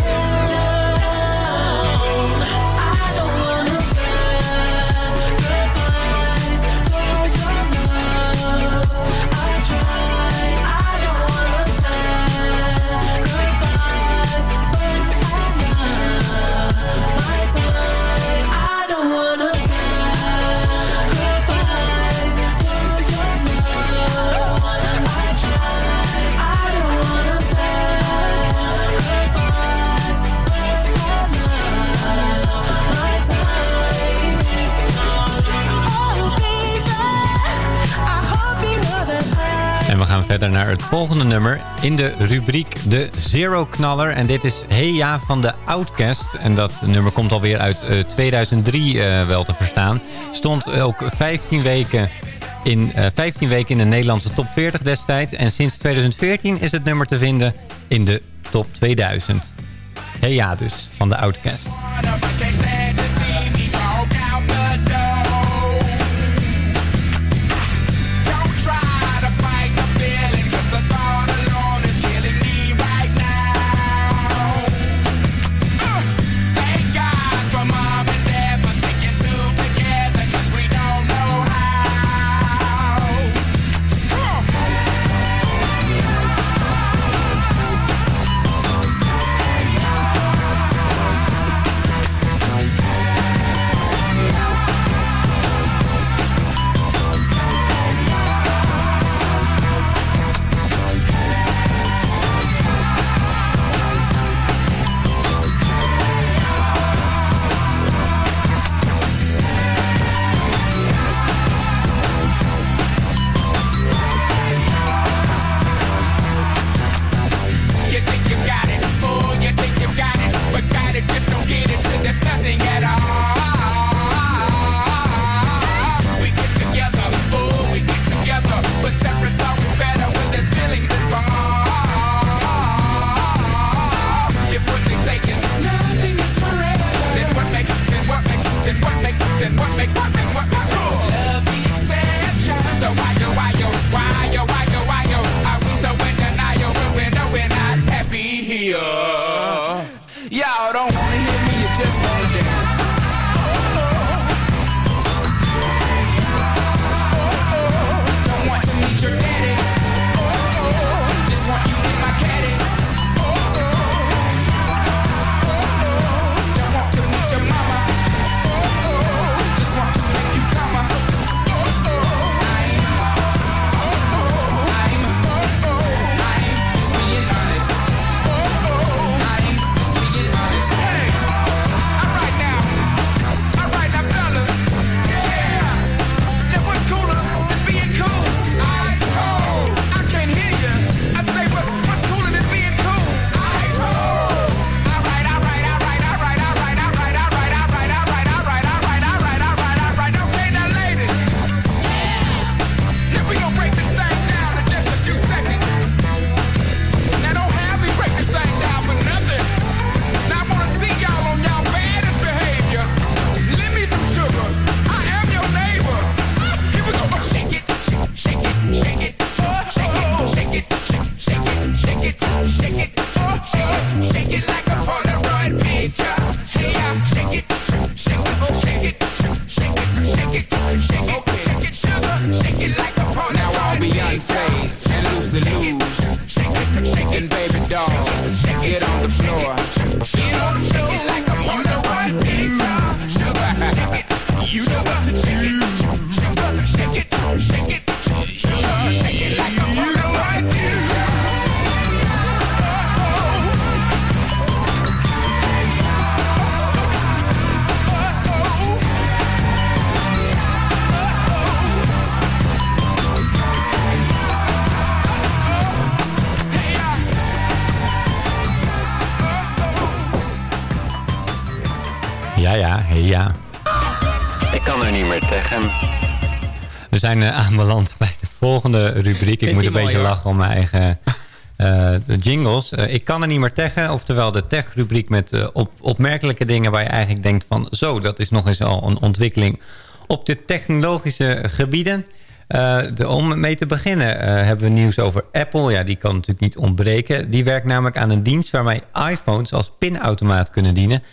Verder naar het volgende nummer in de rubriek De Zero Knaller. En dit is Hey van de Outcast. En dat nummer komt alweer uit eh, 2003 eh, wel te verstaan. Stond ook 15 weken, in, eh, 15 weken in de Nederlandse top 40 destijds. En sinds 2014 is het nummer te vinden in de top 2000. Hey dus, van de Outcast. Zijn eh, aanbeland bij de volgende rubriek. Ik moet een mooi, beetje hoor. lachen om mijn eigen <laughs> eh, de jingles. Eh, ik kan er niet meer tegen. Oftewel de tech-rubriek met op, opmerkelijke dingen... waar je eigenlijk denkt van... zo, dat is nog eens al een ontwikkeling op de technologische gebieden. De, om mee te beginnen hebben we nieuws over Apple. Ja, die kan natuurlijk niet ontbreken. Die werkt namelijk aan een dienst waarmee iPhones als pinautomaat kunnen dienen...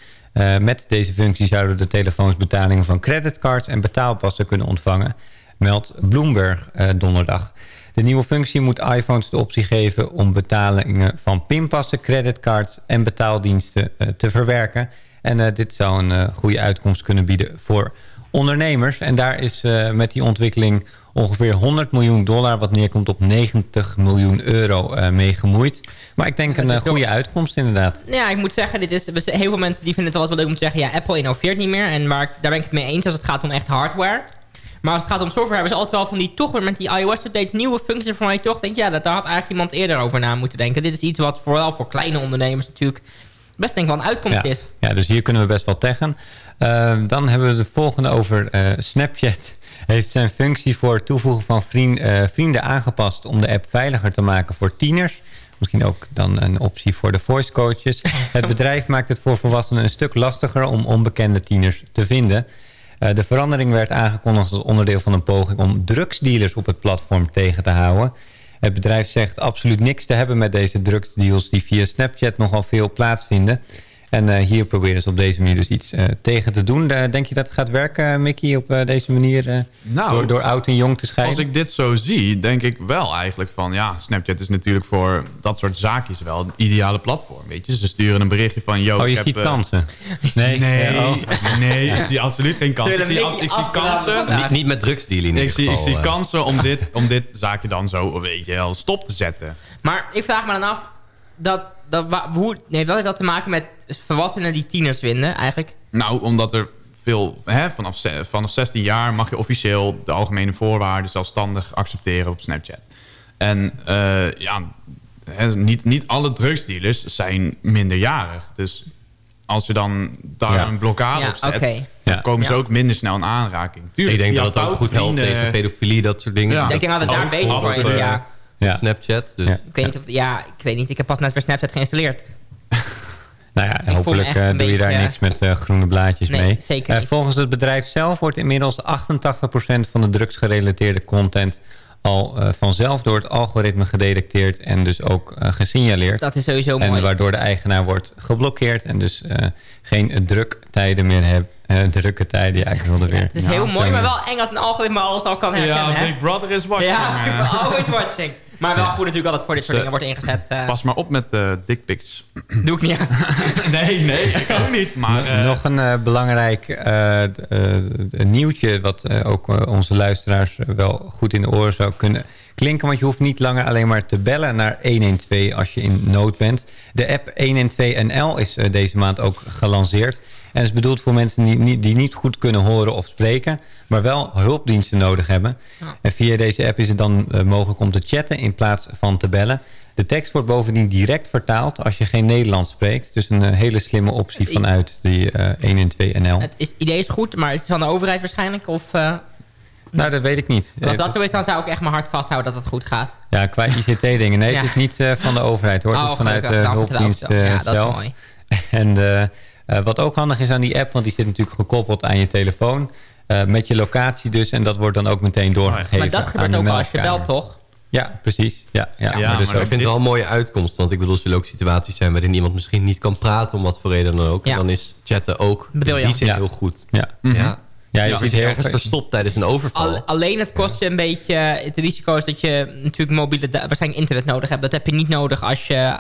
Met deze functie zouden de telefoons betalingen van creditcards en betaalpassen kunnen ontvangen, meldt Bloomberg eh, donderdag. De nieuwe functie moet iPhones de optie geven om betalingen van pinpassen, creditcards en betaaldiensten eh, te verwerken. En eh, dit zou een goede uitkomst kunnen bieden voor ondernemers. En daar is met die ontwikkeling ongeveer 100 miljoen dollar... wat neerkomt op 90 miljoen euro eh, mee gemoeid. Maar ik denk een goede uitkomst inderdaad. Ja, ik moet zeggen, dit is, heel veel mensen die vinden het wel leuk om te zeggen... ja, Apple innoveert niet meer. En waar, daar ben ik het mee eens als het gaat om echt hardware. Maar als het gaat om software hebben ze altijd wel van die... toch weer met die iOS-updates nieuwe functies... waarvan je toch denkt, ja, dat, daar had eigenlijk iemand eerder over na moeten denken. Dit is iets wat vooral voor kleine ondernemers natuurlijk... best denk ik wel een uitkomst ja. is. Ja, dus hier kunnen we best wel tegen. Uh, dan hebben we de volgende over uh, Snapchat. <laughs> Heeft zijn functie voor het toevoegen van vriend, uh, vrienden aangepast... om de app veiliger te maken voor tieners. Misschien ook dan een optie voor de voice coaches. <laughs> Het bedrijf maakt het voor volwassenen een stuk lastiger... om onbekende tieners te vinden. Uh, de verandering werd aangekondigd als onderdeel van een poging... om drugsdealers op het platform tegen te houden. Het bedrijf zegt absoluut niks te hebben met deze drugsdeals... die via Snapchat nogal veel plaatsvinden... En uh, hier proberen ze op deze manier dus iets uh, tegen te doen. Uh, denk je dat het gaat werken, Mickey, op deze manier? nou, door, door oud en jong te scheiden? Als ik dit zo zie, denk ik wel eigenlijk van... ja, Snapchat is natuurlijk voor dat soort zaakjes wel een ideale platform. Weet je? Ze sturen een berichtje van... Yo, oh, je ik ziet heb, kansen? Nee, nee, oh. nee ik zie absoluut geen kansen. Ik zie, ik zie kansen... Niet, niet met drugsdealing in ik zie, geval, ik zie kansen om dit, om dit zaakje dan zo, weet je wel, stop te zetten. Maar ik vraag me dan af... dat dat, hoe, nee, wat heeft dat te maken met volwassenen die tieners vinden eigenlijk? Nou, omdat er veel... Hè, vanaf, vanaf 16 jaar mag je officieel de algemene voorwaarden zelfstandig accepteren op Snapchat. En uh, ja, hè, niet, niet alle drugsdealers zijn minderjarig. Dus als je dan daar ja. een blokkade ja, op zet... Okay. dan komen ze ook minder snel in aanraking. Tuurlijk, ik denk dat het ook goed helpt tegen pedofilie, dat soort dingen. Ja. Ik denk dat het daar beter voor is, ja. Ja. Snapchat. Dus. Ja. Ik, weet niet of, ja, ik weet niet. Ik heb pas net weer Snapchat geïnstalleerd. Nou ja, hopelijk uh, doe je daar niks met uh, groene blaadjes nee, mee. Zeker uh, volgens het bedrijf zelf wordt inmiddels 88% van de drugsgerelateerde content al vanzelf door het algoritme gedetecteerd en dus ook gesignaleerd. Dat is sowieso en mooi. waardoor de eigenaar wordt geblokkeerd en dus geen druktijden meer hebt. Uh, drukke tijden, ja, ik wilde weer. Ja, het is heel mooi, maar wel eng dat een algoritme alles al kan herkennen. Ja? <laughs> Big Brother is watching. Ja, always watching. Maar wel goed natuurlijk dat het voor dit soort dingen wordt ingezet. Uh. Pas maar op met uh, dickpics. Doe ik niet aan. <laughs> nee, nee, ik ook niet. Maar, uh, Nog een uh, belangrijk nieuwtje... wat ook onze luisteraars wel goed in de oren zou kunnen klinken. Want je hoeft niet langer alleen maar te bellen naar 112 als je in nood bent. De app 112NL is deze maand ook gelanceerd. En is bedoeld voor mensen die niet, die niet goed kunnen horen of spreken... maar wel hulpdiensten nodig hebben. Ja. En via deze app is het dan uh, mogelijk om te chatten in plaats van te bellen. De tekst wordt bovendien direct vertaald als je geen Nederlands spreekt. Dus een uh, hele slimme optie het vanuit die uh, 112NL. Het is, idee is goed, maar het is van de overheid waarschijnlijk? Of, nou, dat weet ik niet. Als dat zo is, dan zou ik echt mijn hart vasthouden dat het goed gaat. Ja, qua ICT-dingen. Nee, ja. <laughs> het is niet van de overheid hoor. Oh, het is vanuit de nou, hulpdienst ja, dat zelf. Is mooi. <laughs> en Uh, wat ook handig is aan die app, want die zit natuurlijk gekoppeld aan je telefoon. Uh, met je locatie dus. En dat wordt dan ook meteen doorgegeven Maar dat gebeurt ook als je belt, toch? Ja, precies. Ja, ja, ja, maar, dus maar ik vind het wel een mooie uitkomst. Want ik bedoel, er zullen ook situaties zijn waarin iemand misschien niet kan praten... om wat voor reden dan ook. Ja. En dan is chatten ook in die zin heel goed. Ja. Mm -hmm. ja. Ja, je zit ergens verstopt tijdens een overval. Al, alleen het kost je een beetje... Het risico is dat je natuurlijk mobiele... waarschijnlijk internet nodig hebt. Dat heb je niet nodig als je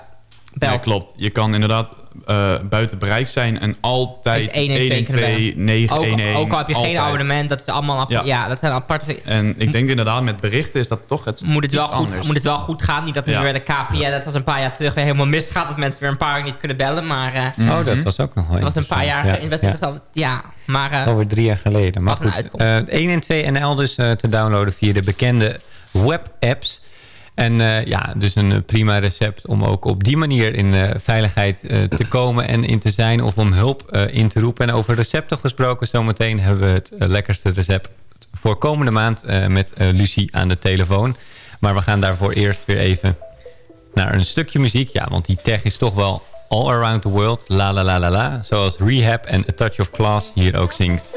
belt. Ja, klopt. Je kan inderdaad uh, buiten bereik zijn en altijd 112 911. Ook, ook al heb je altijd. geen abonnement, dat is allemaal ja. ja. dat zijn aparte. En ik denk inderdaad met berichten is dat toch het moet het wel goed, anders. Moet het wel goed gaan, niet dat ja. weer de KPN, dat was een paar jaar terug weer helemaal misgaat, dat mensen weer een paar jaar niet kunnen bellen, maar. Uh, mm -hmm. Oh, dat was ook nog wel. Dat was een paar jaar. Ja, ja. Al, ja maar. Uh, is alweer drie jaar geleden. Maar goed, uh, 1 en 2 NL dus te downloaden via de bekende webapps. En uh, ja, dus een prima recept om ook op die manier in uh, veiligheid uh, te komen en in te zijn. Of om hulp in te roepen. En over recepten gesproken, zometeen hebben we het lekkerste recept voor komende maand met Lucie aan de telefoon. Maar we gaan daarvoor eerst weer even naar een stukje muziek. Ja, want die tech is toch wel all around the world. La la la la la. Zoals Rehab en A Touch of Class hier ook zingt.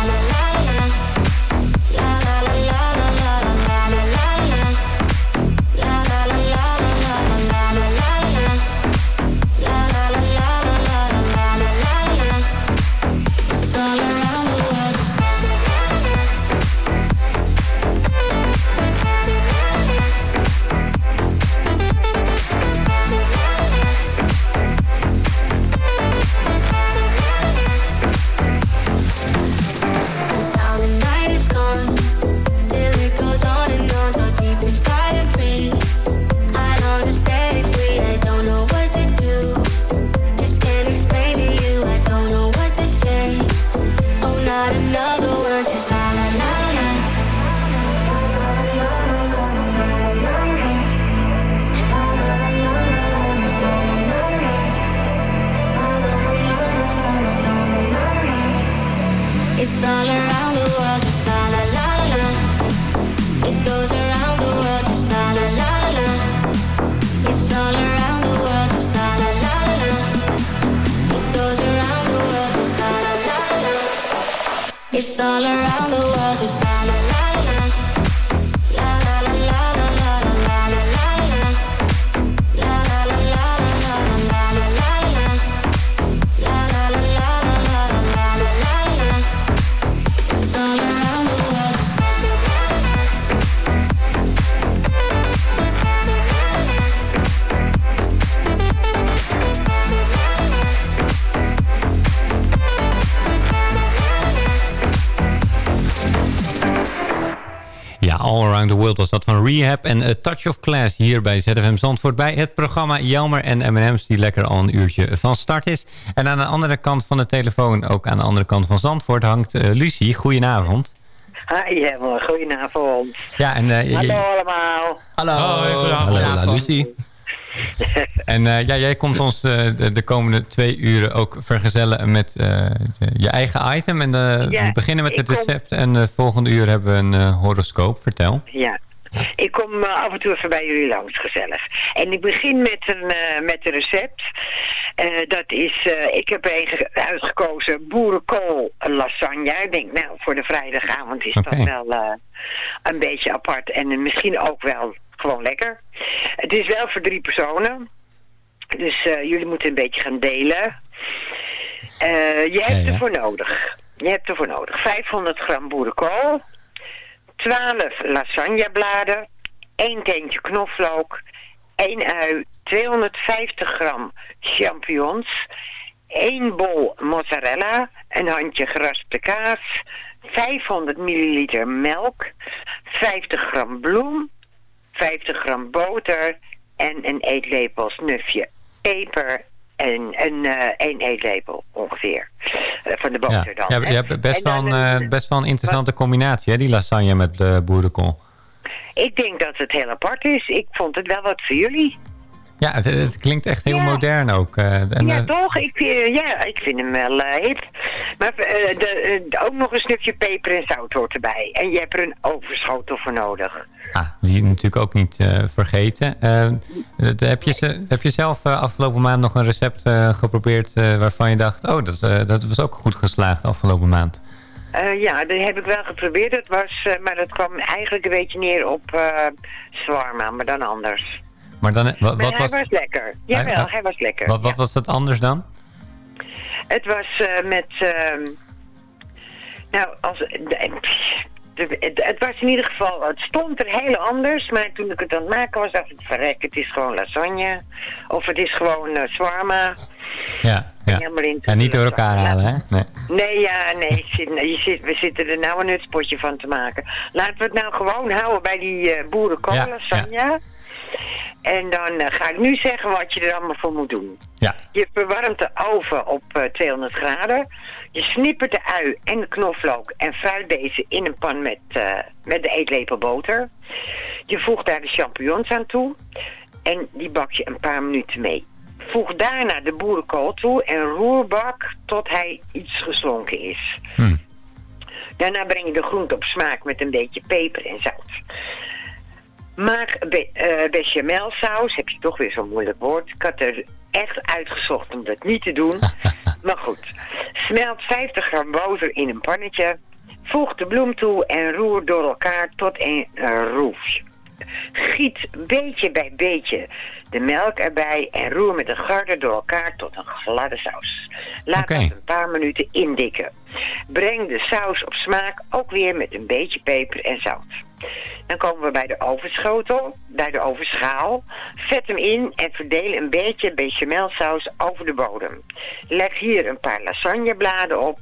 Rehab en A Touch of Class hier bij ZFM Zandvoort. Bij het programma Jelmer en M&M's die lekker al een uurtje van start is. En aan de andere kant van de telefoon, ook aan de andere kant van Zandvoort, hangt eh, Lucie. Goedenavond. Hi, Emma. Goedenavond. Ja, en, eh, Hallo allemaal. Hallo. Hallo, hallo, Lucie. <laughs> En eh, ja, jij komt ons eh, de, de komende twee uren ook vergezellen met eh, de- je eigen item. En eh, Ja, we beginnen met het kom- recept en de volgende uur hebben we een eh, horoscoop. Vertel. Ja. Ik kom eh, af en toe even bij jullie langs, gezellig. En ik begin met een, eh, met een recept. Eh, dat is, ik heb een ge- uitgekozen, boerenkool lasagne. Ik denk, nou, voor de vrijdagavond is dat wel een beetje apart. En misschien ook wel gewoon lekker. Het is wel voor drie personen. Dus jullie moeten een beetje gaan delen. Je hebt Ja, ja. ervoor nodig. Je hebt ervoor nodig 500 gram boerenkool. 12 lasagnebladen, 1 teentje knoflook, 1 ui, 250 gram champignons, 1 bol mozzarella, een handje geraspte kaas, 500 milliliter melk, 50 gram bloem, 50 gram boter en een eetlepel snufje peper en een, eh één eetlepel ongeveer eh, van de boter Ja, dan. ja, best, wel een, een- eh, best wel een interessante combinatie, hè, die lasagne met de boerenkool. Ik denk dat het heel apart is. Ik vond het wel wat voor jullie. Ja, het, het klinkt echt heel modern ook. eh, en, ja, eh, toch? Ik, vind- ja, ik vind hem wel eh, hip. Maar eh, de, eh, ook nog een stukje peper en zout hoort erbij. En je hebt er een overschotel voor nodig. ah, die natuurlijk ook niet eh, vergeten. Eh, het- heb, je heb je zelf eh, afgelopen maand nog een recept eh, geprobeerd waarvan je dacht... oh, dat, dat was ook goed geslaagd afgelopen maand? Uh, ja, dat heb ik wel geprobeerd. Dat was, uh, maar dat kwam eigenlijk een beetje neer op uh, zwarma, maar dan anders. Maar, dan, wat, maar wat hij was, lekker. Jawel, hij, hij was lekker. Wat, wat ja. was dat anders dan? Het was uh, met... Uh, nou, als... De, de, het, was in ieder geval... Het stond er heel anders, maar toen ik het aan het maken was, dacht ik... Verrek, het is gewoon lasagne. Of het is gewoon uh, zwarma. Ja, ja. ja niet door elkaar halen, hè? Nee, nee ja, nee. Zit, je zit, we zitten er nou een nutspotje van te maken. Laten we het nou gewoon houden bij die uh, boerenkool ja, lasagne. Ja. En dan uh, ga ik nu zeggen wat je er allemaal voor moet doen. Ja. Je verwarmt de oven op uh, 200 graden. Je snippert de ui en de knoflook en fruit deze in een pan met, uh, met de eetlepel boter. Je voegt daar de champignons aan toe. En die bak je een paar minuten mee. Voeg daarna de boerenkool toe en roerbak tot hij iets geslonken is. Hm. Daarna breng je de groente op smaak met een beetje peper en zout. Maak be uh, bechamelsaus, heb je toch weer zo'n moeilijk woord. Ik had er echt uitgezocht om dat niet te doen. <laughs> maar goed. Smelt 50 gram boter in een pannetje. Voeg de bloem toe en roer door elkaar tot een roefje. Giet beetje bij beetje de melk erbij en roer met een garde door elkaar tot een gladde saus. Laat okay. het een paar minuten indikken. Breng de saus op smaak ook weer met een beetje peper en zout. Dan komen we bij de ovenschotel, bij de ovenschaal. Vet hem in en verdeel een beetje bechamelsaus over de bodem. Leg hier een paar lasagnebladen op.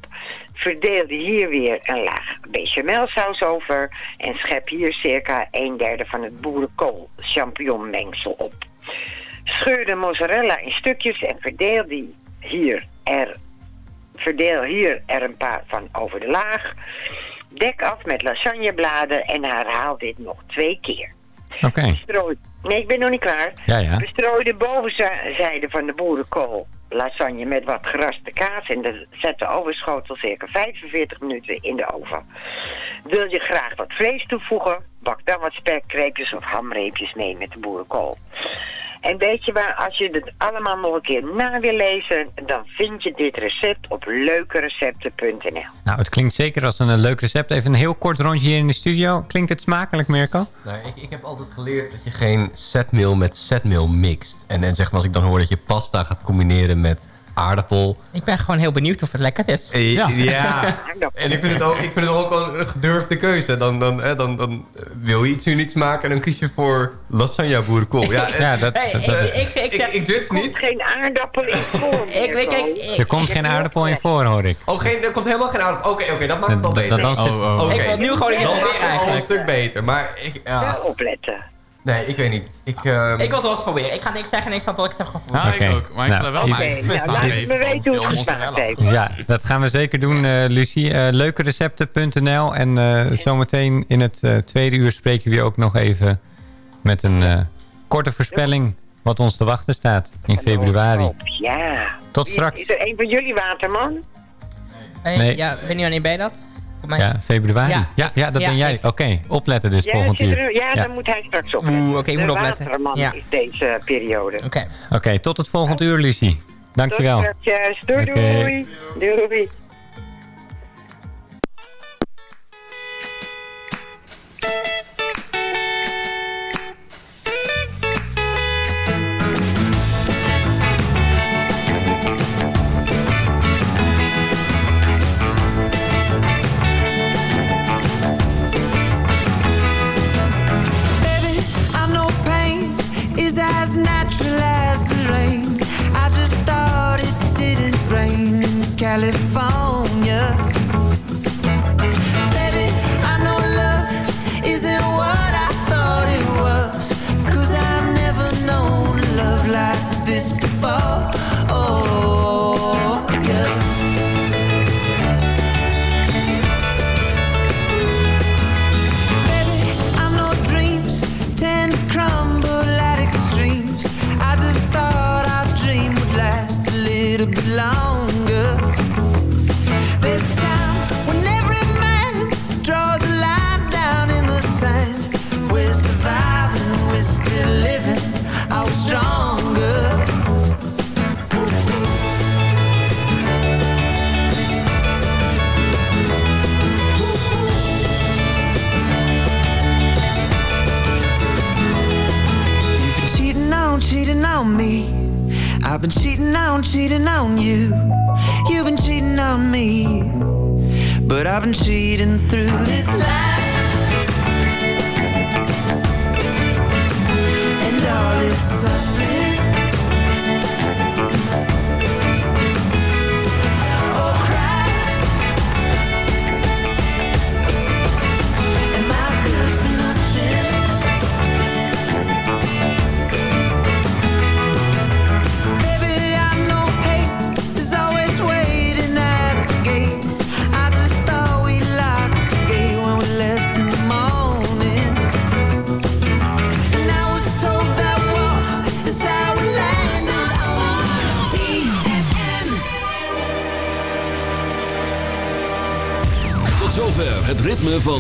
Verdeel hier weer een laag bechamelsaus over. En schep hier circa een derde van het boerenkool champignonmengsel op. Scheur de mozzarella in stukjes en verdeel die hier er, verdeel hier er een paar van over de laag. Dek af met lasagnebladen en herhaal dit nog twee keer. Oké. Okay. Nee, ik ben nog niet klaar. Ja, ja. Bestrooi de bovenzijde van de boerenkool lasagne met wat geraste kaas en de, zet de ovenschotel circa 45 minuten in de oven. Wil je graag wat vlees toevoegen, bak dan wat spekreepjes of hamreepjes mee met de boerenkool. En weet je waar, als je het allemaal nog een keer na wil lezen, dan vind je dit recept op leukerecepten.nl. Nou, het klinkt zeker als een eh, leuk recept. Even een heel kort rondje hier in de studio. Klinkt het smakelijk, Mirko? Nou, ik, ik heb altijd geleerd dat je geen setmeal met setmeal mixt. En, en zeg maar als ik dan hoor dat je pasta gaat combineren met aardappel. Ik ben gewoon heel benieuwd of het lekker is. Eh, Ja. En ik vind het ook, ik vind het ook wel een gedurfde keuze. Dan, dan, hè, dan, dan wil je iets unieks maken en dan kies je voor lasagne boerenkool. Ja, <laughs> Ja, dat- eh, dat- dat- eh, ik, ik, ik, ik het niet. Er komt geen aardappel in voor. <laughs> Ik ik- Er komt geen aardappel in voor, hoor ik. Oh, geen, er komt helemaal geen aardappel. Oké, oké, dat maakt het al Dan- beter. dan zit- Oh, oh, Ik oké. wil nu gewoon een Dan al een eigenlijk. stuk beter. Maar ik, ja. Wel opletten. Nee, ik weet niet. Ik, ehm, Ik wil het wel eens proberen. Ik ga niks zeggen, niks van wat ik heb geprobeerd. Nou, Oké. ik ook. Maar ik Nou, wil er wel bij best nou, laat me weten hoe het. Ja, dat gaan we zeker doen, eh, Lucie. Eh leukerecepten.nl En eh, zometeen in het eh, tweede uur spreken we je ook nog even met een eh, korte voorspelling wat ons te wachten staat in februari. Ja. Tot straks. Is er een van jullie waterman? Hey, Nee. Ja, weet niet wanneer ben je dat? Ja, februari. Ja. Ja, ja, dat Ja, ben jij. Oké, opletten dus Ja, volgend uur. ja, Ja. dan moet hij straks op. Oeh, oké, ik moet de opletten. Ja. is deze periode. Oké. Oké, tot het volgend uur, Lucie. Dankjewel. Tot straks. Doei, Oké. doei. Doei. California.